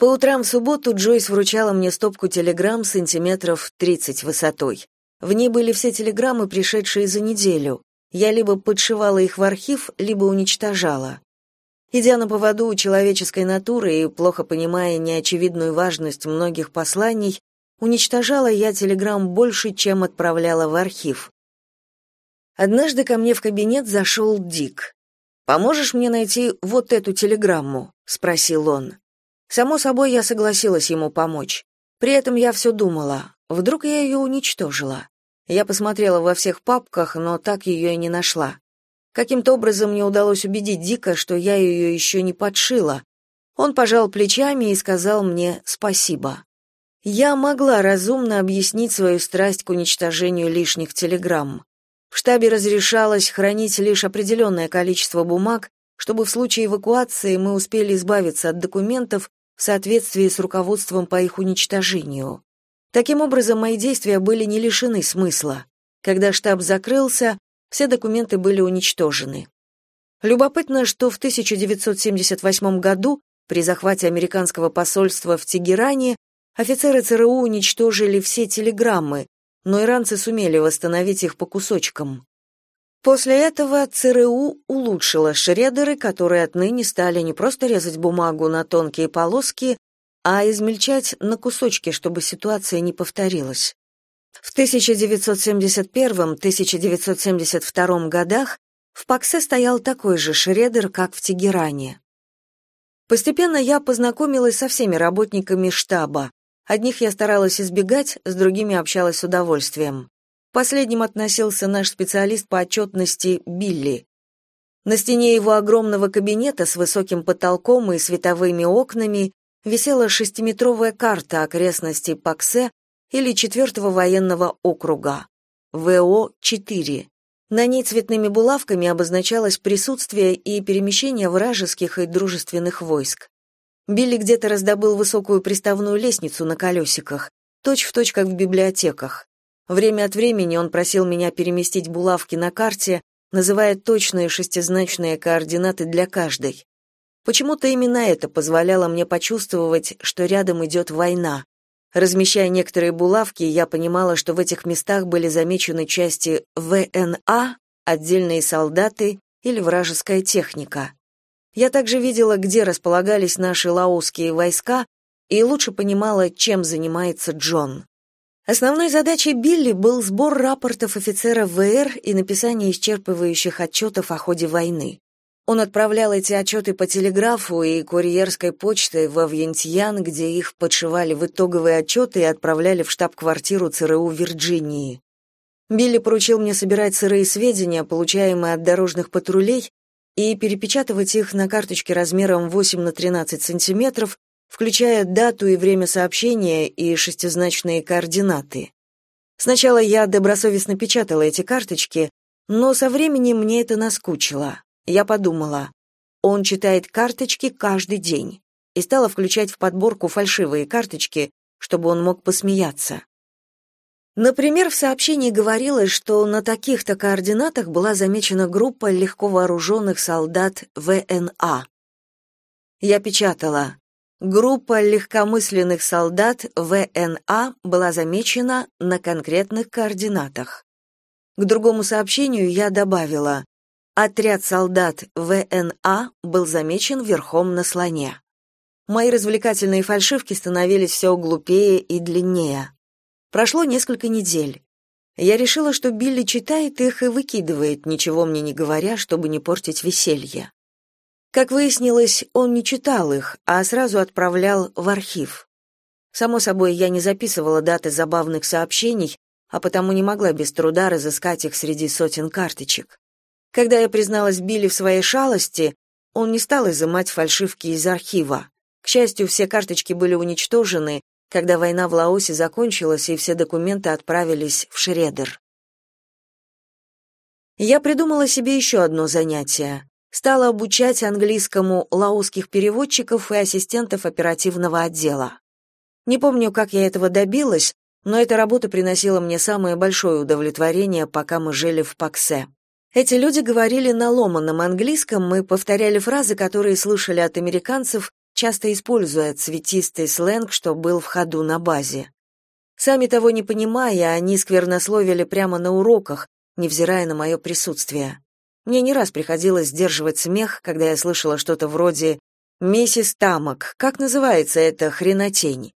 Speaker 1: По утрам в субботу Джойс вручала мне стопку телеграмм сантиметров 30 высотой. В ней были все телеграммы, пришедшие за неделю. Я либо подшивала их в архив, либо уничтожала. Идя на поводу у человеческой натуры и плохо понимая неочевидную важность многих посланий, уничтожала я телеграмм больше, чем отправляла в архив. Однажды ко мне в кабинет зашел Дик. «Поможешь мне найти вот эту телеграмму?» — спросил он. Само собой, я согласилась ему помочь. При этом я все думала, вдруг я ее уничтожила. Я посмотрела во всех папках, но так ее и не нашла. Каким-то образом мне удалось убедить Дика, что я ее еще не подшила. Он пожал плечами и сказал мне спасибо. Я могла разумно объяснить свою страсть к уничтожению лишних телеграмм. В штабе разрешалось хранить лишь определенное количество бумаг, чтобы в случае эвакуации мы успели избавиться от документов, в соответствии с руководством по их уничтожению. Таким образом, мои действия были не лишены смысла. Когда штаб закрылся, все документы были уничтожены. Любопытно, что в 1978 году при захвате американского посольства в Тегеране офицеры ЦРУ уничтожили все телеграммы, но иранцы сумели восстановить их по кусочкам. После этого ЦРУ улучшила шредеры, которые отныне стали не просто резать бумагу на тонкие полоски, а измельчать на кусочки, чтобы ситуация не повторилась. В 1971-1972 годах в Паксе стоял такой же шредер, как в Тегеране. Постепенно я познакомилась со всеми работниками штаба. Одних я старалась избегать, с другими общалась с удовольствием. Последним относился наш специалист по отчетности Билли. На стене его огромного кабинета с высоким потолком и световыми окнами висела шестиметровая карта окрестностей Паксе или четвертого военного округа, ВО-4. На ней цветными булавками обозначалось присутствие и перемещение вражеских и дружественных войск. Билли где-то раздобыл высокую приставную лестницу на колесиках, точь-в-точь точь как в библиотеках. Время от времени он просил меня переместить булавки на карте, называя точные шестизначные координаты для каждой. Почему-то именно это позволяло мне почувствовать, что рядом идет война. Размещая некоторые булавки, я понимала, что в этих местах были замечены части ВНА, отдельные солдаты или вражеская техника. Я также видела, где располагались наши лаосские войска, и лучше понимала, чем занимается Джон. Основной задачей Билли был сбор рапортов офицеров ВР и написание исчерпывающих отчетов о ходе войны. Он отправлял эти отчеты по телеграфу и курьерской почтой во Вьентьян, где их подшивали в итоговые отчеты и отправляли в штаб-квартиру ЦРУ Вирджинии. Билли поручил мне собирать сырые сведения, получаемые от дорожных патрулей, и перепечатывать их на карточке размером 8 на 13 сантиметров, включая дату и время сообщения и шестизначные координаты. Сначала я добросовестно печатала эти карточки, но со временем мне это наскучило. Я подумала, он читает карточки каждый день. и стала включать в подборку фальшивые карточки, чтобы он мог посмеяться. Например, в сообщении говорилось, что на таких-то координатах была замечена группа легко вооруженных солдат ВНА. Я печатала Группа легкомысленных солдат ВНА была замечена на конкретных координатах. К другому сообщению я добавила Отряд солдат ВНА был замечен верхом на слоне. Мои развлекательные фальшивки становились все глупее и длиннее. Прошло несколько недель. Я решила, что Билли читает их и выкидывает, ничего мне не говоря, чтобы не портить веселье. Как выяснилось, он не читал их, а сразу отправлял в архив. Само собой, я не записывала даты забавных сообщений, а потому не могла без труда разыскать их среди сотен карточек. Когда я призналась Билли в своей шалости, он не стал изымать фальшивки из архива. К счастью, все карточки были уничтожены, когда война в Лаосе закончилась и все документы отправились в Шредер. Я придумала себе еще одно занятие стала обучать английскому лаосских переводчиков и ассистентов оперативного отдела. Не помню, как я этого добилась, но эта работа приносила мне самое большое удовлетворение, пока мы жили в Паксе. Эти люди говорили на ломаном английском и повторяли фразы, которые слышали от американцев, часто используя цветистый сленг, что был в ходу на базе. Сами того не понимая, они сквернословили прямо на уроках, невзирая на мое присутствие. Мне не раз приходилось сдерживать смех, когда я слышала что-то вроде «Миссис Тамок, как называется эта хренотень?»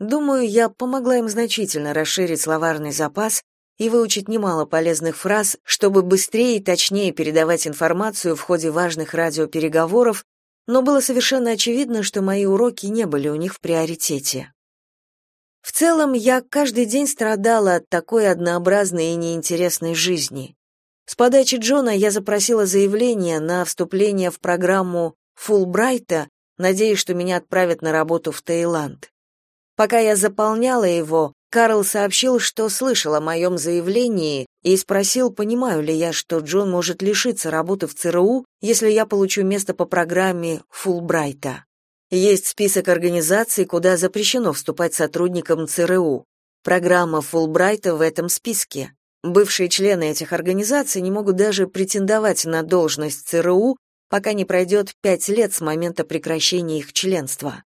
Speaker 1: Думаю, я помогла им значительно расширить словарный запас и выучить немало полезных фраз, чтобы быстрее и точнее передавать информацию в ходе важных радиопереговоров, но было совершенно очевидно, что мои уроки не были у них в приоритете. В целом, я каждый день страдала от такой однообразной и неинтересной жизни. С подачи Джона я запросила заявление на вступление в программу Фулбрайта, надеясь, что меня отправят на работу в Таиланд. Пока я заполняла его, Карл сообщил, что слышал о моем заявлении и спросил, понимаю ли я, что Джон может лишиться работы в ЦРУ, если я получу место по программе Фулбрайта. Есть список организаций, куда запрещено вступать сотрудникам ЦРУ. Программа Фулбрайта в этом списке. Бывшие члены этих организаций не могут даже претендовать на должность ЦРУ, пока не пройдет пять лет с момента прекращения их членства.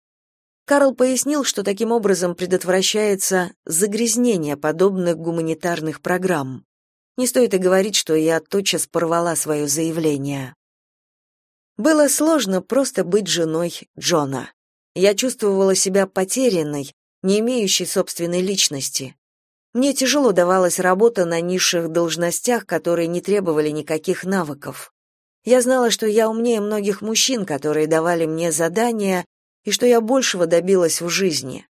Speaker 1: Карл пояснил, что таким образом предотвращается загрязнение подобных гуманитарных программ. Не стоит и говорить, что я тотчас порвала свое заявление. Было сложно просто быть женой Джона. Я чувствовала себя потерянной, не имеющей собственной личности. Мне тяжело давалась работа на низших должностях, которые не требовали никаких навыков. Я знала, что я умнее многих мужчин, которые давали мне задания, и что я большего добилась в жизни.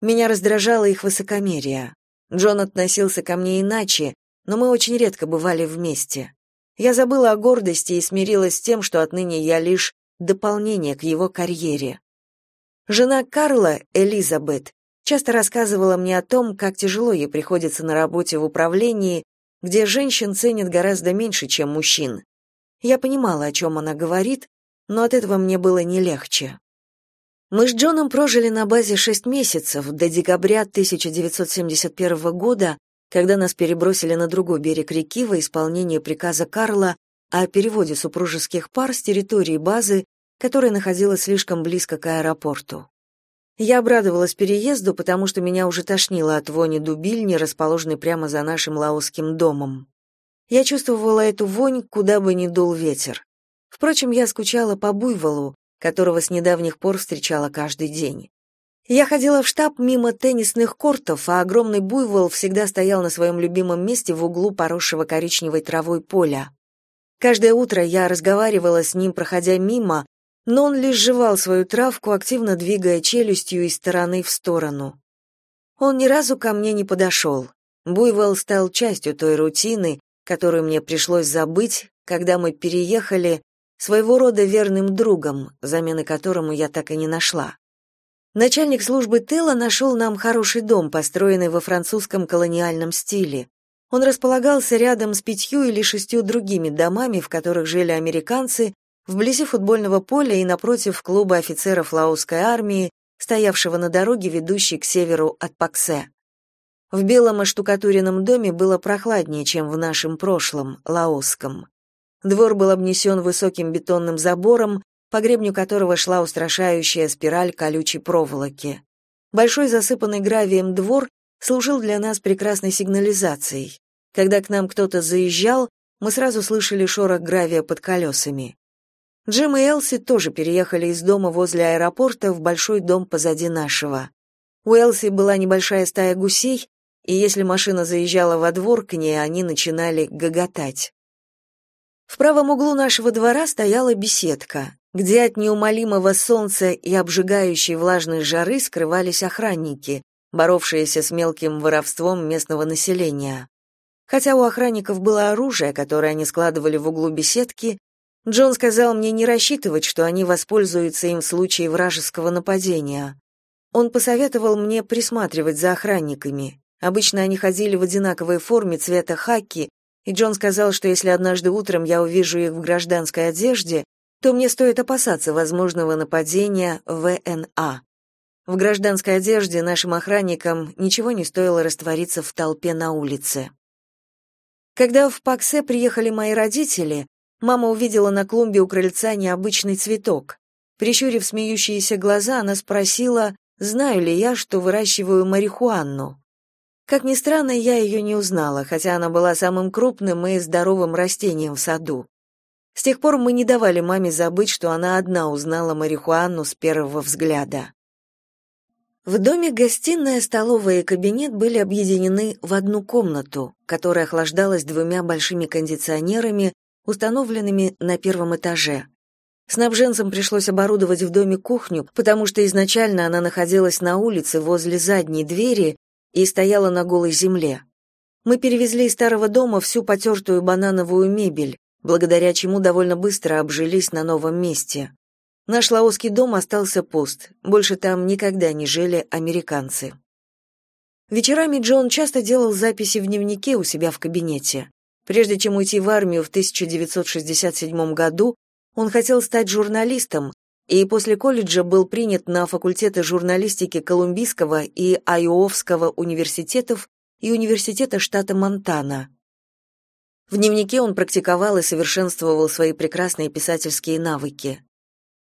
Speaker 1: Меня раздражало их высокомерие. Джон относился ко мне иначе, но мы очень редко бывали вместе. Я забыла о гордости и смирилась с тем, что отныне я лишь дополнение к его карьере. Жена Карла, Элизабет, часто рассказывала мне о том, как тяжело ей приходится на работе в управлении, где женщин ценят гораздо меньше, чем мужчин. Я понимала, о чем она говорит, но от этого мне было не легче. Мы с Джоном прожили на базе шесть месяцев, до декабря 1971 года, когда нас перебросили на другой берег реки во исполнение приказа Карла о переводе супружеских пар с территории базы, которая находилась слишком близко к аэропорту. Я обрадовалась переезду, потому что меня уже тошнило от вони дубильни, расположенной прямо за нашим лаосским домом. Я чувствовала эту вонь, куда бы ни дул ветер. Впрочем, я скучала по буйволу, которого с недавних пор встречала каждый день. Я ходила в штаб мимо теннисных кортов, а огромный буйвол всегда стоял на своем любимом месте в углу поросшего коричневой травой поля. Каждое утро я разговаривала с ним, проходя мимо, но он лишь жевал свою травку, активно двигая челюстью из стороны в сторону. Он ни разу ко мне не подошел. Буйвол стал частью той рутины, которую мне пришлось забыть, когда мы переехали, своего рода верным другом, замены которому я так и не нашла. Начальник службы тыла нашел нам хороший дом, построенный во французском колониальном стиле. Он располагался рядом с пятью или шестью другими домами, в которых жили американцы, вблизи футбольного поля и напротив клуба офицеров лаосской армии, стоявшего на дороге, ведущей к северу от Паксе. В белом оштукатуренном доме было прохладнее, чем в нашем прошлом, лаосском. Двор был обнесен высоким бетонным забором, по гребню которого шла устрашающая спираль колючей проволоки. Большой засыпанный гравием двор служил для нас прекрасной сигнализацией. Когда к нам кто-то заезжал, мы сразу слышали шорох гравия под колесами. Джим и Элси тоже переехали из дома возле аэропорта в большой дом позади нашего. У Элси была небольшая стая гусей, и если машина заезжала во двор к ней, они начинали гоготать. В правом углу нашего двора стояла беседка, где от неумолимого солнца и обжигающей влажной жары скрывались охранники, боровшиеся с мелким воровством местного населения. Хотя у охранников было оружие, которое они складывали в углу беседки, Джон сказал мне не рассчитывать, что они воспользуются им в случае вражеского нападения. Он посоветовал мне присматривать за охранниками. Обычно они ходили в одинаковой форме цвета хаки, и Джон сказал, что если однажды утром я увижу их в гражданской одежде, то мне стоит опасаться возможного нападения ВНА. В гражданской одежде нашим охранникам ничего не стоило раствориться в толпе на улице. Когда в Паксе приехали мои родители, мама увидела на клумбе у крыльца необычный цветок. Прищурив смеющиеся глаза, она спросила, знаю ли я, что выращиваю марихуану. Как ни странно, я ее не узнала, хотя она была самым крупным и здоровым растением в саду. С тех пор мы не давали маме забыть, что она одна узнала марихуану с первого взгляда. В доме гостиная, столовая и кабинет были объединены в одну комнату, которая охлаждалась двумя большими кондиционерами, установленными на первом этаже. Снабженцам пришлось оборудовать в доме кухню, потому что изначально она находилась на улице возле задней двери, и стояла на голой земле. Мы перевезли из старого дома всю потертую банановую мебель, благодаря чему довольно быстро обжились на новом месте. Наш лаосский дом остался пуст, больше там никогда не жили американцы. Вечерами Джон часто делал записи в дневнике у себя в кабинете. Прежде чем уйти в армию в 1967 году, он хотел стать журналистом, и после колледжа был принят на факультеты журналистики Колумбийского и Айовского университетов и университета штата Монтана. В дневнике он практиковал и совершенствовал свои прекрасные писательские навыки.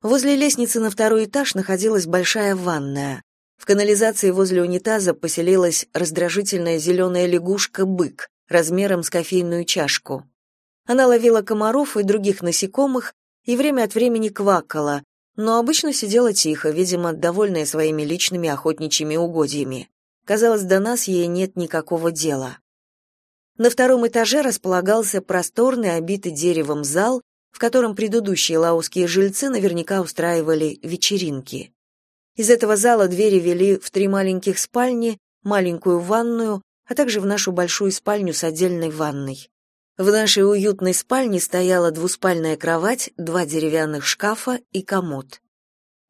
Speaker 1: Возле лестницы на второй этаж находилась большая ванная. В канализации возле унитаза поселилась раздражительная зеленая лягушка-бык размером с кофейную чашку. Она ловила комаров и других насекомых и время от времени квакала, но обычно сидела тихо, видимо, довольная своими личными охотничьими угодьями. Казалось, до нас ей нет никакого дела. На втором этаже располагался просторный, обитый деревом зал, в котором предыдущие лаосские жильцы наверняка устраивали вечеринки. Из этого зала двери вели в три маленьких спальни, маленькую ванную, а также в нашу большую спальню с отдельной ванной. В нашей уютной спальне стояла двуспальная кровать, два деревянных шкафа и комод.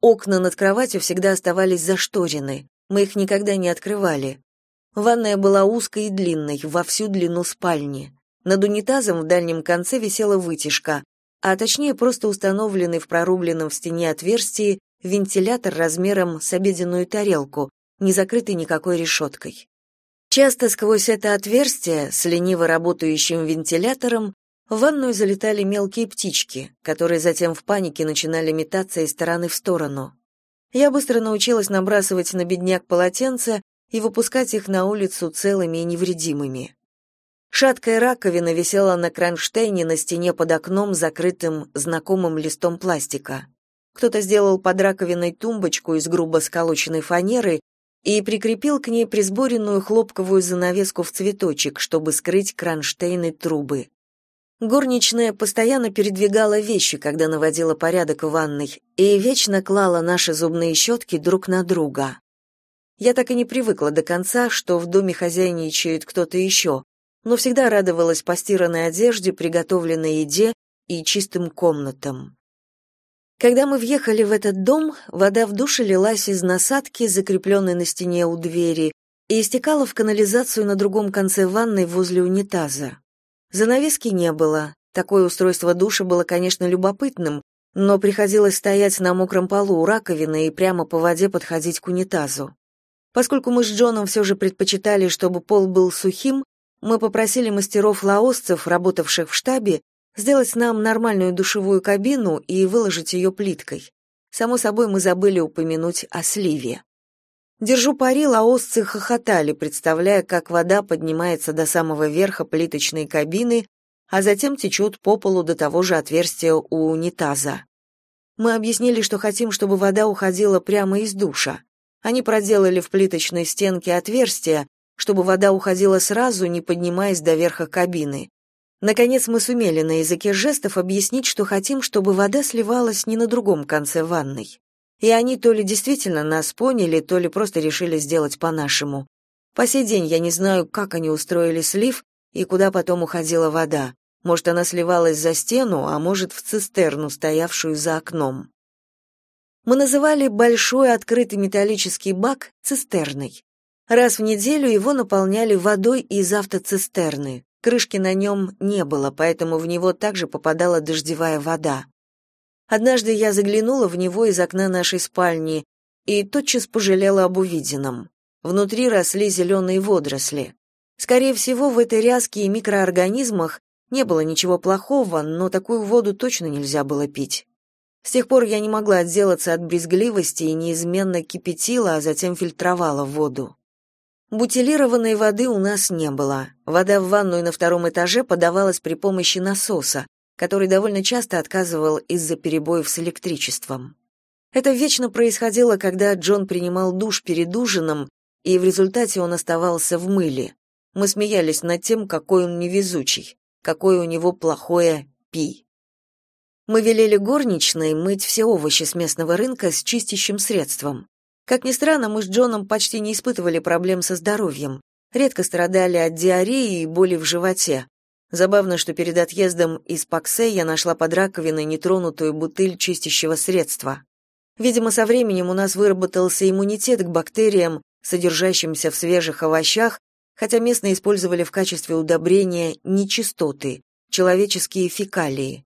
Speaker 1: Окна над кроватью всегда оставались зашторены, мы их никогда не открывали. Ванная была узкой и длинной, во всю длину спальни. Над унитазом в дальнем конце висела вытяжка, а точнее просто установленный в прорубленном в стене отверстии вентилятор размером с обеденную тарелку, не закрытый никакой решеткой. Часто сквозь это отверстие с лениво работающим вентилятором в ванную залетали мелкие птички, которые затем в панике начинали метаться из стороны в сторону. Я быстро научилась набрасывать на бедняк полотенца и выпускать их на улицу целыми и невредимыми. Шаткая раковина висела на кронштейне на стене под окном, закрытым знакомым листом пластика. Кто-то сделал под раковиной тумбочку из грубо сколоченной фанеры и прикрепил к ней присборенную хлопковую занавеску в цветочек, чтобы скрыть кронштейны трубы. Горничная постоянно передвигала вещи, когда наводила порядок в ванной, и вечно клала наши зубные щетки друг на друга. Я так и не привыкла до конца, что в доме хозяйничает кто-то еще, но всегда радовалась постиранной одежде, приготовленной еде и чистым комнатам. Когда мы въехали в этот дом, вода в душе лилась из насадки, закрепленной на стене у двери, и истекала в канализацию на другом конце ванной возле унитаза. Занавески не было. Такое устройство душа было, конечно, любопытным, но приходилось стоять на мокром полу у раковины и прямо по воде подходить к унитазу. Поскольку мы с Джоном все же предпочитали, чтобы пол был сухим, мы попросили мастеров-лаосцев, работавших в штабе, сделать нам нормальную душевую кабину и выложить ее плиткой. Само собой, мы забыли упомянуть о сливе. Держу пари, лаосцы хохотали, представляя, как вода поднимается до самого верха плиточной кабины, а затем течет по полу до того же отверстия у унитаза. Мы объяснили, что хотим, чтобы вода уходила прямо из душа. Они проделали в плиточной стенке отверстия, чтобы вода уходила сразу, не поднимаясь до верха кабины. Наконец мы сумели на языке жестов объяснить, что хотим, чтобы вода сливалась не на другом конце ванной. И они то ли действительно нас поняли, то ли просто решили сделать по-нашему. По сей день я не знаю, как они устроили слив и куда потом уходила вода. Может, она сливалась за стену, а может, в цистерну, стоявшую за окном. Мы называли большой открытый металлический бак цистерной. Раз в неделю его наполняли водой из автоцистерны. Крышки на нем не было, поэтому в него также попадала дождевая вода. Однажды я заглянула в него из окна нашей спальни и тотчас пожалела об увиденном. Внутри росли зеленые водоросли. Скорее всего, в этой ряске и микроорганизмах не было ничего плохого, но такую воду точно нельзя было пить. С тех пор я не могла отделаться от брезгливости и неизменно кипятила, а затем фильтровала воду. Бутилированной воды у нас не было. Вода в ванную на втором этаже подавалась при помощи насоса, который довольно часто отказывал из-за перебоев с электричеством. Это вечно происходило, когда Джон принимал душ перед ужином, и в результате он оставался в мыле. Мы смеялись над тем, какой он невезучий, какое у него плохое пи. Мы велели горничной мыть все овощи с местного рынка с чистящим средством. Как ни странно, мы с Джоном почти не испытывали проблем со здоровьем. Редко страдали от диареи и боли в животе. Забавно, что перед отъездом из Паксе я нашла под раковиной нетронутую бутыль чистящего средства. Видимо, со временем у нас выработался иммунитет к бактериям, содержащимся в свежих овощах, хотя местные использовали в качестве удобрения нечистоты, человеческие фекалии.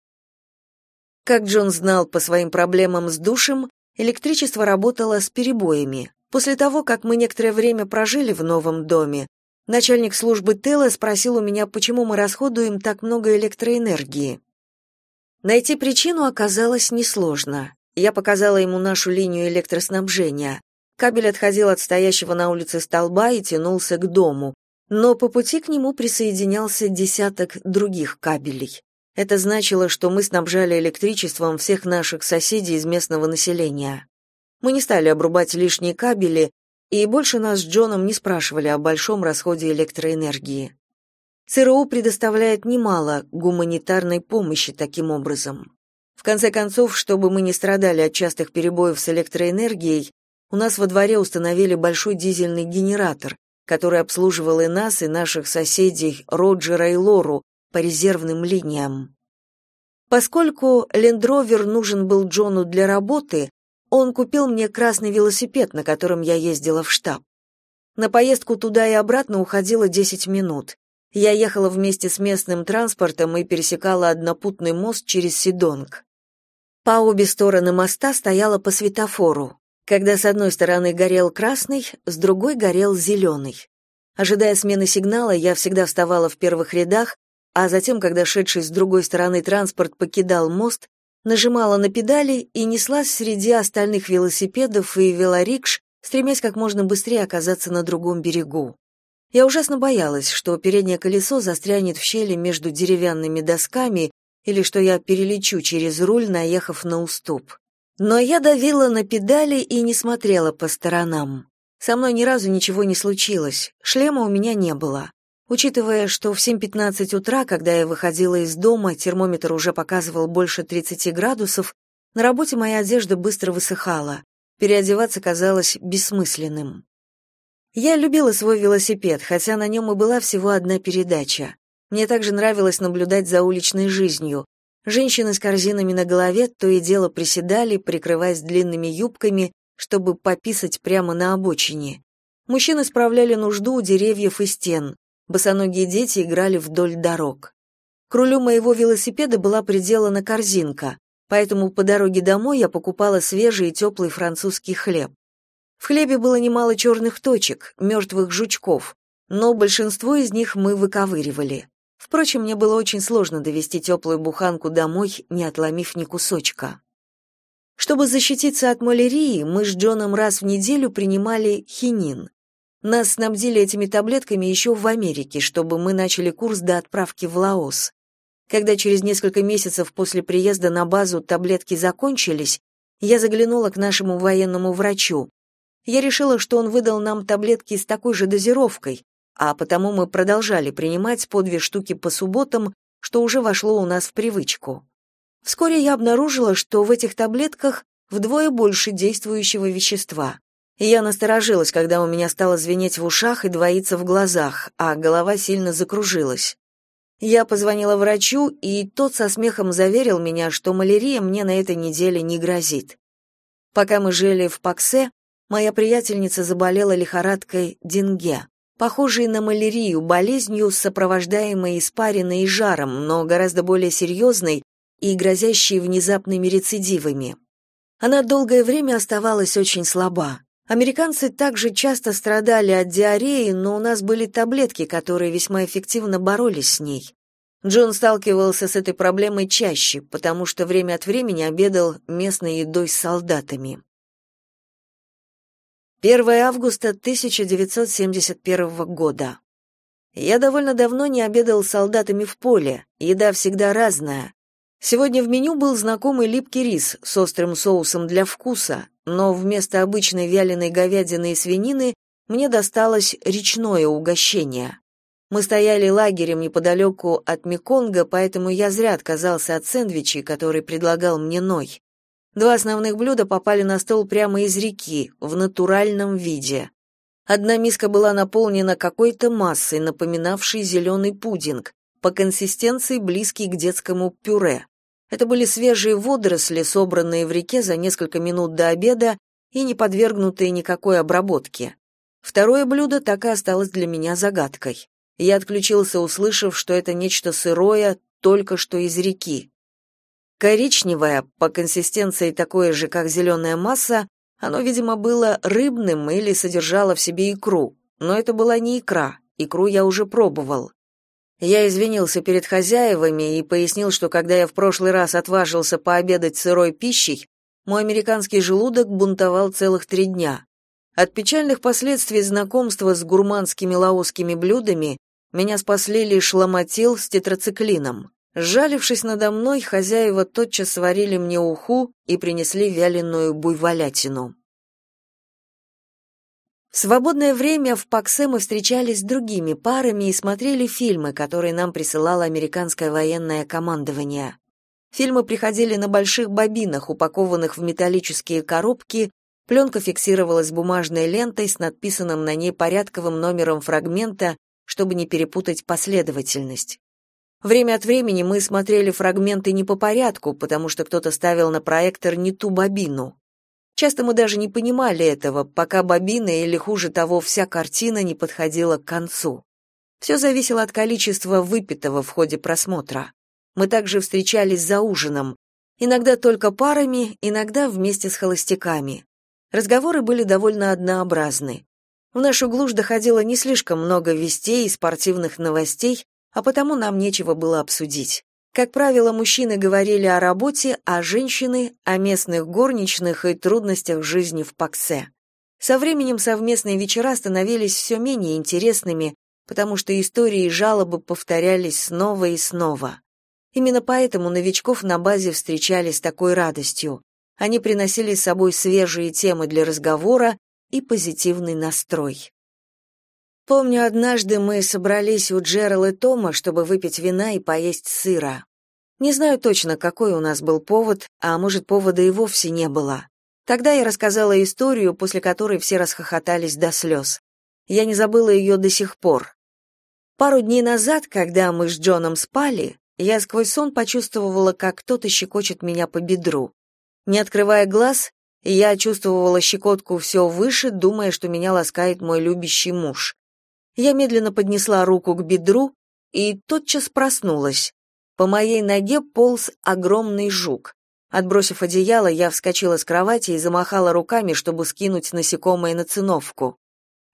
Speaker 1: Как Джон знал по своим проблемам с душем, Электричество работало с перебоями. После того, как мы некоторое время прожили в новом доме, начальник службы Тела спросил у меня, почему мы расходуем так много электроэнергии. Найти причину оказалось несложно. Я показала ему нашу линию электроснабжения. Кабель отходил от стоящего на улице столба и тянулся к дому, но по пути к нему присоединялся десяток других кабелей. Это значило, что мы снабжали электричеством всех наших соседей из местного населения. Мы не стали обрубать лишние кабели, и больше нас с Джоном не спрашивали о большом расходе электроэнергии. ЦРУ предоставляет немало гуманитарной помощи таким образом. В конце концов, чтобы мы не страдали от частых перебоев с электроэнергией, у нас во дворе установили большой дизельный генератор, который обслуживал и нас, и наших соседей Роджера и Лору, по резервным линиям. Поскольку лендровер нужен был Джону для работы, он купил мне красный велосипед, на котором я ездила в штаб. На поездку туда и обратно уходило 10 минут. Я ехала вместе с местным транспортом и пересекала однопутный мост через Сидонг. По обе стороны моста стояла по светофору. Когда с одной стороны горел красный, с другой горел зеленый. Ожидая смены сигнала, я всегда вставала в первых рядах а затем, когда шедший с другой стороны транспорт покидал мост, нажимала на педали и неслась среди остальных велосипедов и велорикш, стремясь как можно быстрее оказаться на другом берегу. Я ужасно боялась, что переднее колесо застрянет в щели между деревянными досками или что я перелечу через руль, наехав на уступ. Но я давила на педали и не смотрела по сторонам. Со мной ни разу ничего не случилось, шлема у меня не было. Учитывая, что в 7.15 утра, когда я выходила из дома, термометр уже показывал больше 30 градусов, на работе моя одежда быстро высыхала. Переодеваться казалось бессмысленным. Я любила свой велосипед, хотя на нем и была всего одна передача. Мне также нравилось наблюдать за уличной жизнью. Женщины с корзинами на голове то и дело приседали, прикрываясь длинными юбками, чтобы пописать прямо на обочине. Мужчины справляли нужду у деревьев и стен. Босоногие дети играли вдоль дорог. К рулю моего велосипеда была приделана корзинка. поэтому по дороге домой я покупала свежий и теплый французский хлеб. В хлебе было немало черных точек, мертвых жучков, но большинство из них мы выковыривали. Впрочем, мне было очень сложно довести теплую буханку домой, не отломив ни кусочка. Чтобы защититься от малярии, мы с Джоном раз в неделю принимали хинин. Нас снабдили этими таблетками еще в Америке, чтобы мы начали курс до отправки в Лаос. Когда через несколько месяцев после приезда на базу таблетки закончились, я заглянула к нашему военному врачу. Я решила, что он выдал нам таблетки с такой же дозировкой, а потому мы продолжали принимать по две штуки по субботам, что уже вошло у нас в привычку. Вскоре я обнаружила, что в этих таблетках вдвое больше действующего вещества. Я насторожилась, когда у меня стало звенеть в ушах и двоиться в глазах, а голова сильно закружилась. Я позвонила врачу, и тот со смехом заверил меня, что малярия мне на этой неделе не грозит. Пока мы жили в Паксе, моя приятельница заболела лихорадкой денге похожей на малярию, болезнью, сопровождаемой испариной и жаром, но гораздо более серьезной и грозящей внезапными рецидивами. Она долгое время оставалась очень слаба. Американцы также часто страдали от диареи, но у нас были таблетки, которые весьма эффективно боролись с ней. Джон сталкивался с этой проблемой чаще, потому что время от времени обедал местной едой с солдатами. 1 августа 1971 года. Я довольно давно не обедал с солдатами в поле, еда всегда разная. Сегодня в меню был знакомый липкий рис с острым соусом для вкуса, но вместо обычной вяленой говядины и свинины мне досталось речное угощение. Мы стояли лагерем неподалеку от Меконга, поэтому я зря отказался от сэндвичей, который предлагал мне Ной. Два основных блюда попали на стол прямо из реки, в натуральном виде. Одна миска была наполнена какой-то массой, напоминавшей зеленый пудинг, по консистенции близкий к детскому пюре. Это были свежие водоросли, собранные в реке за несколько минут до обеда и не подвергнутые никакой обработке. Второе блюдо так и осталось для меня загадкой. Я отключился, услышав, что это нечто сырое, только что из реки. Коричневое, по консистенции такое же, как зеленая масса, оно, видимо, было рыбным или содержало в себе икру, но это была не икра, икру я уже пробовал. Я извинился перед хозяевами и пояснил, что когда я в прошлый раз отважился пообедать сырой пищей, мой американский желудок бунтовал целых три дня. От печальных последствий знакомства с гурманскими лаосскими блюдами меня спасли лишь ломотил с тетрациклином. Сжалившись надо мной, хозяева тотчас сварили мне уху и принесли вяленую буйволятину. Свободное время в Паксе мы встречались с другими парами и смотрели фильмы, которые нам присылало американское военное командование. Фильмы приходили на больших бобинах, упакованных в металлические коробки, пленка фиксировалась бумажной лентой с надписанным на ней порядковым номером фрагмента, чтобы не перепутать последовательность. Время от времени мы смотрели фрагменты не по порядку, потому что кто-то ставил на проектор не ту бобину. Часто мы даже не понимали этого, пока бобина или, хуже того, вся картина не подходила к концу. Все зависело от количества выпитого в ходе просмотра. Мы также встречались за ужином, иногда только парами, иногда вместе с холостяками. Разговоры были довольно однообразны. В нашу глушь доходило не слишком много вестей и спортивных новостей, а потому нам нечего было обсудить. Как правило, мужчины говорили о работе, а женщины — о местных горничных и трудностях жизни в Паксе. Со временем совместные вечера становились все менее интересными, потому что истории и жалобы повторялись снова и снова. Именно поэтому новичков на базе встречали с такой радостью. Они приносили с собой свежие темы для разговора и позитивный настрой. Помню, однажды мы собрались у Джерал и Тома, чтобы выпить вина и поесть сыра. Не знаю точно, какой у нас был повод, а может, повода и вовсе не было. Тогда я рассказала историю, после которой все расхохотались до слез. Я не забыла ее до сих пор. Пару дней назад, когда мы с Джоном спали, я сквозь сон почувствовала, как кто-то щекочет меня по бедру. Не открывая глаз, я чувствовала щекотку все выше, думая, что меня ласкает мой любящий муж. Я медленно поднесла руку к бедру и тотчас проснулась. По моей ноге полз огромный жук. Отбросив одеяло, я вскочила с кровати и замахала руками, чтобы скинуть насекомое на циновку.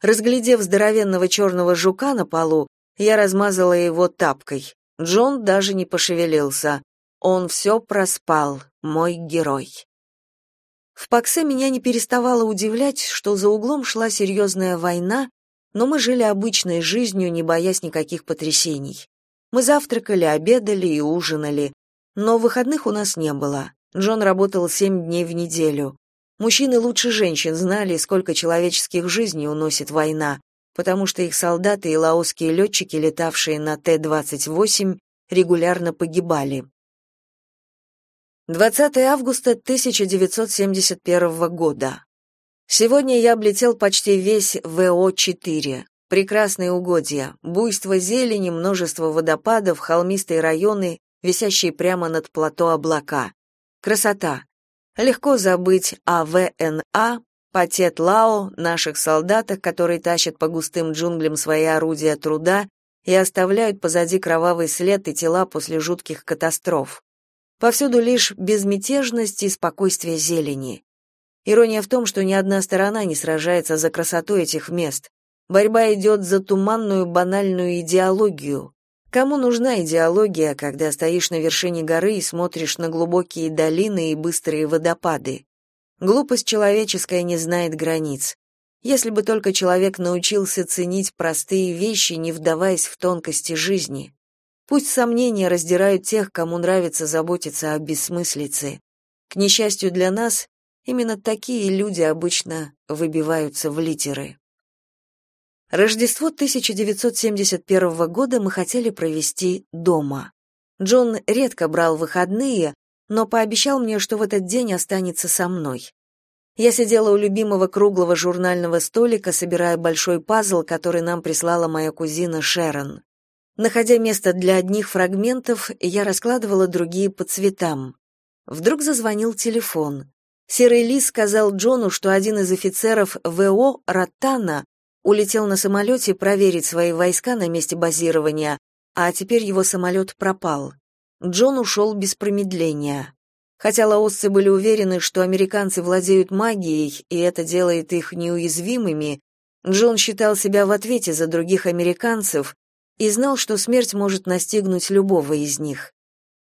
Speaker 1: Разглядев здоровенного черного жука на полу, я размазала его тапкой. Джон даже не пошевелился. Он все проспал, мой герой. В Паксе меня не переставало удивлять, что за углом шла серьезная война, но мы жили обычной жизнью, не боясь никаких потрясений. Мы завтракали, обедали и ужинали, но выходных у нас не было. Джон работал семь дней в неделю. Мужчины лучше женщин знали, сколько человеческих жизней уносит война, потому что их солдаты и лаосские летчики, летавшие на Т-28, регулярно погибали. 20 августа 1971 года. Сегодня я облетел почти весь ВО-4. Прекрасные угодья, буйство зелени, множество водопадов, холмистые районы, висящие прямо над плато облака. Красота. Легко забыть о ВНА, Патет Лао, наших солдатах, которые тащат по густым джунглям свои орудия труда и оставляют позади кровавый след и тела после жутких катастроф. Повсюду лишь безмятежность и спокойствие зелени. Ирония в том, что ни одна сторона не сражается за красоту этих мест. Борьба идет за туманную банальную идеологию. Кому нужна идеология, когда стоишь на вершине горы и смотришь на глубокие долины и быстрые водопады? Глупость человеческая не знает границ. Если бы только человек научился ценить простые вещи, не вдаваясь в тонкости жизни. Пусть сомнения раздирают тех, кому нравится заботиться о бессмыслице. К несчастью для нас, именно такие люди обычно выбиваются в литеры. Рождество 1971 года мы хотели провести дома. Джон редко брал выходные, но пообещал мне, что в этот день останется со мной. Я сидела у любимого круглого журнального столика, собирая большой пазл, который нам прислала моя кузина Шерон. Находя место для одних фрагментов, я раскладывала другие по цветам. Вдруг зазвонил телефон. Серый лис сказал Джону, что один из офицеров ВО Ротана улетел на самолете проверить свои войска на месте базирования, а теперь его самолет пропал. Джон ушел без промедления. Хотя лаосцы были уверены, что американцы владеют магией, и это делает их неуязвимыми, Джон считал себя в ответе за других американцев и знал, что смерть может настигнуть любого из них.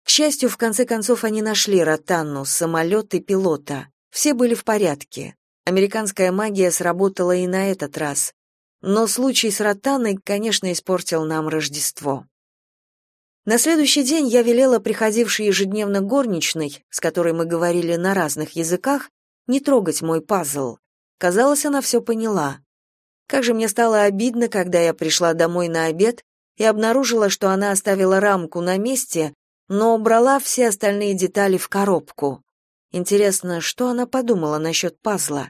Speaker 1: К счастью, в конце концов они нашли Ротанну, самолет и пилота. Все были в порядке. Американская магия сработала и на этот раз. Но случай с Ротаной, конечно, испортил нам Рождество. На следующий день я велела приходившей ежедневно горничной, с которой мы говорили на разных языках, не трогать мой пазл. Казалось, она все поняла. Как же мне стало обидно, когда я пришла домой на обед и обнаружила, что она оставила рамку на месте, но убрала все остальные детали в коробку. Интересно, что она подумала насчет пазла?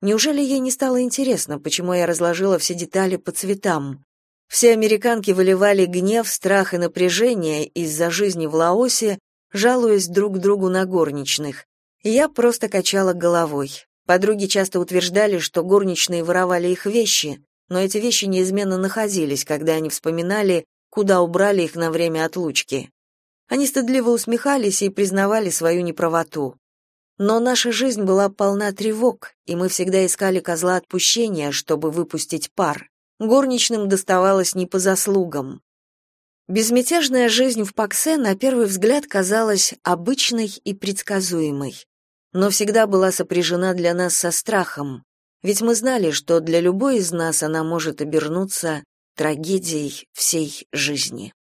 Speaker 1: Неужели ей не стало интересно, почему я разложила все детали по цветам? Все американки выливали гнев, страх и напряжение из-за жизни в Лаосе, жалуясь друг другу на горничных. я просто качала головой. Подруги часто утверждали, что горничные воровали их вещи, но эти вещи неизменно находились, когда они вспоминали, куда убрали их на время отлучки. Они стыдливо усмехались и признавали свою неправоту. Но наша жизнь была полна тревог, и мы всегда искали козла отпущения, чтобы выпустить пар. Горничным доставалось не по заслугам. Безмятежная жизнь в Паксе на первый взгляд казалась обычной и предсказуемой, но всегда была сопряжена для нас со страхом, ведь мы знали, что для любой из нас она может обернуться трагедией всей жизни.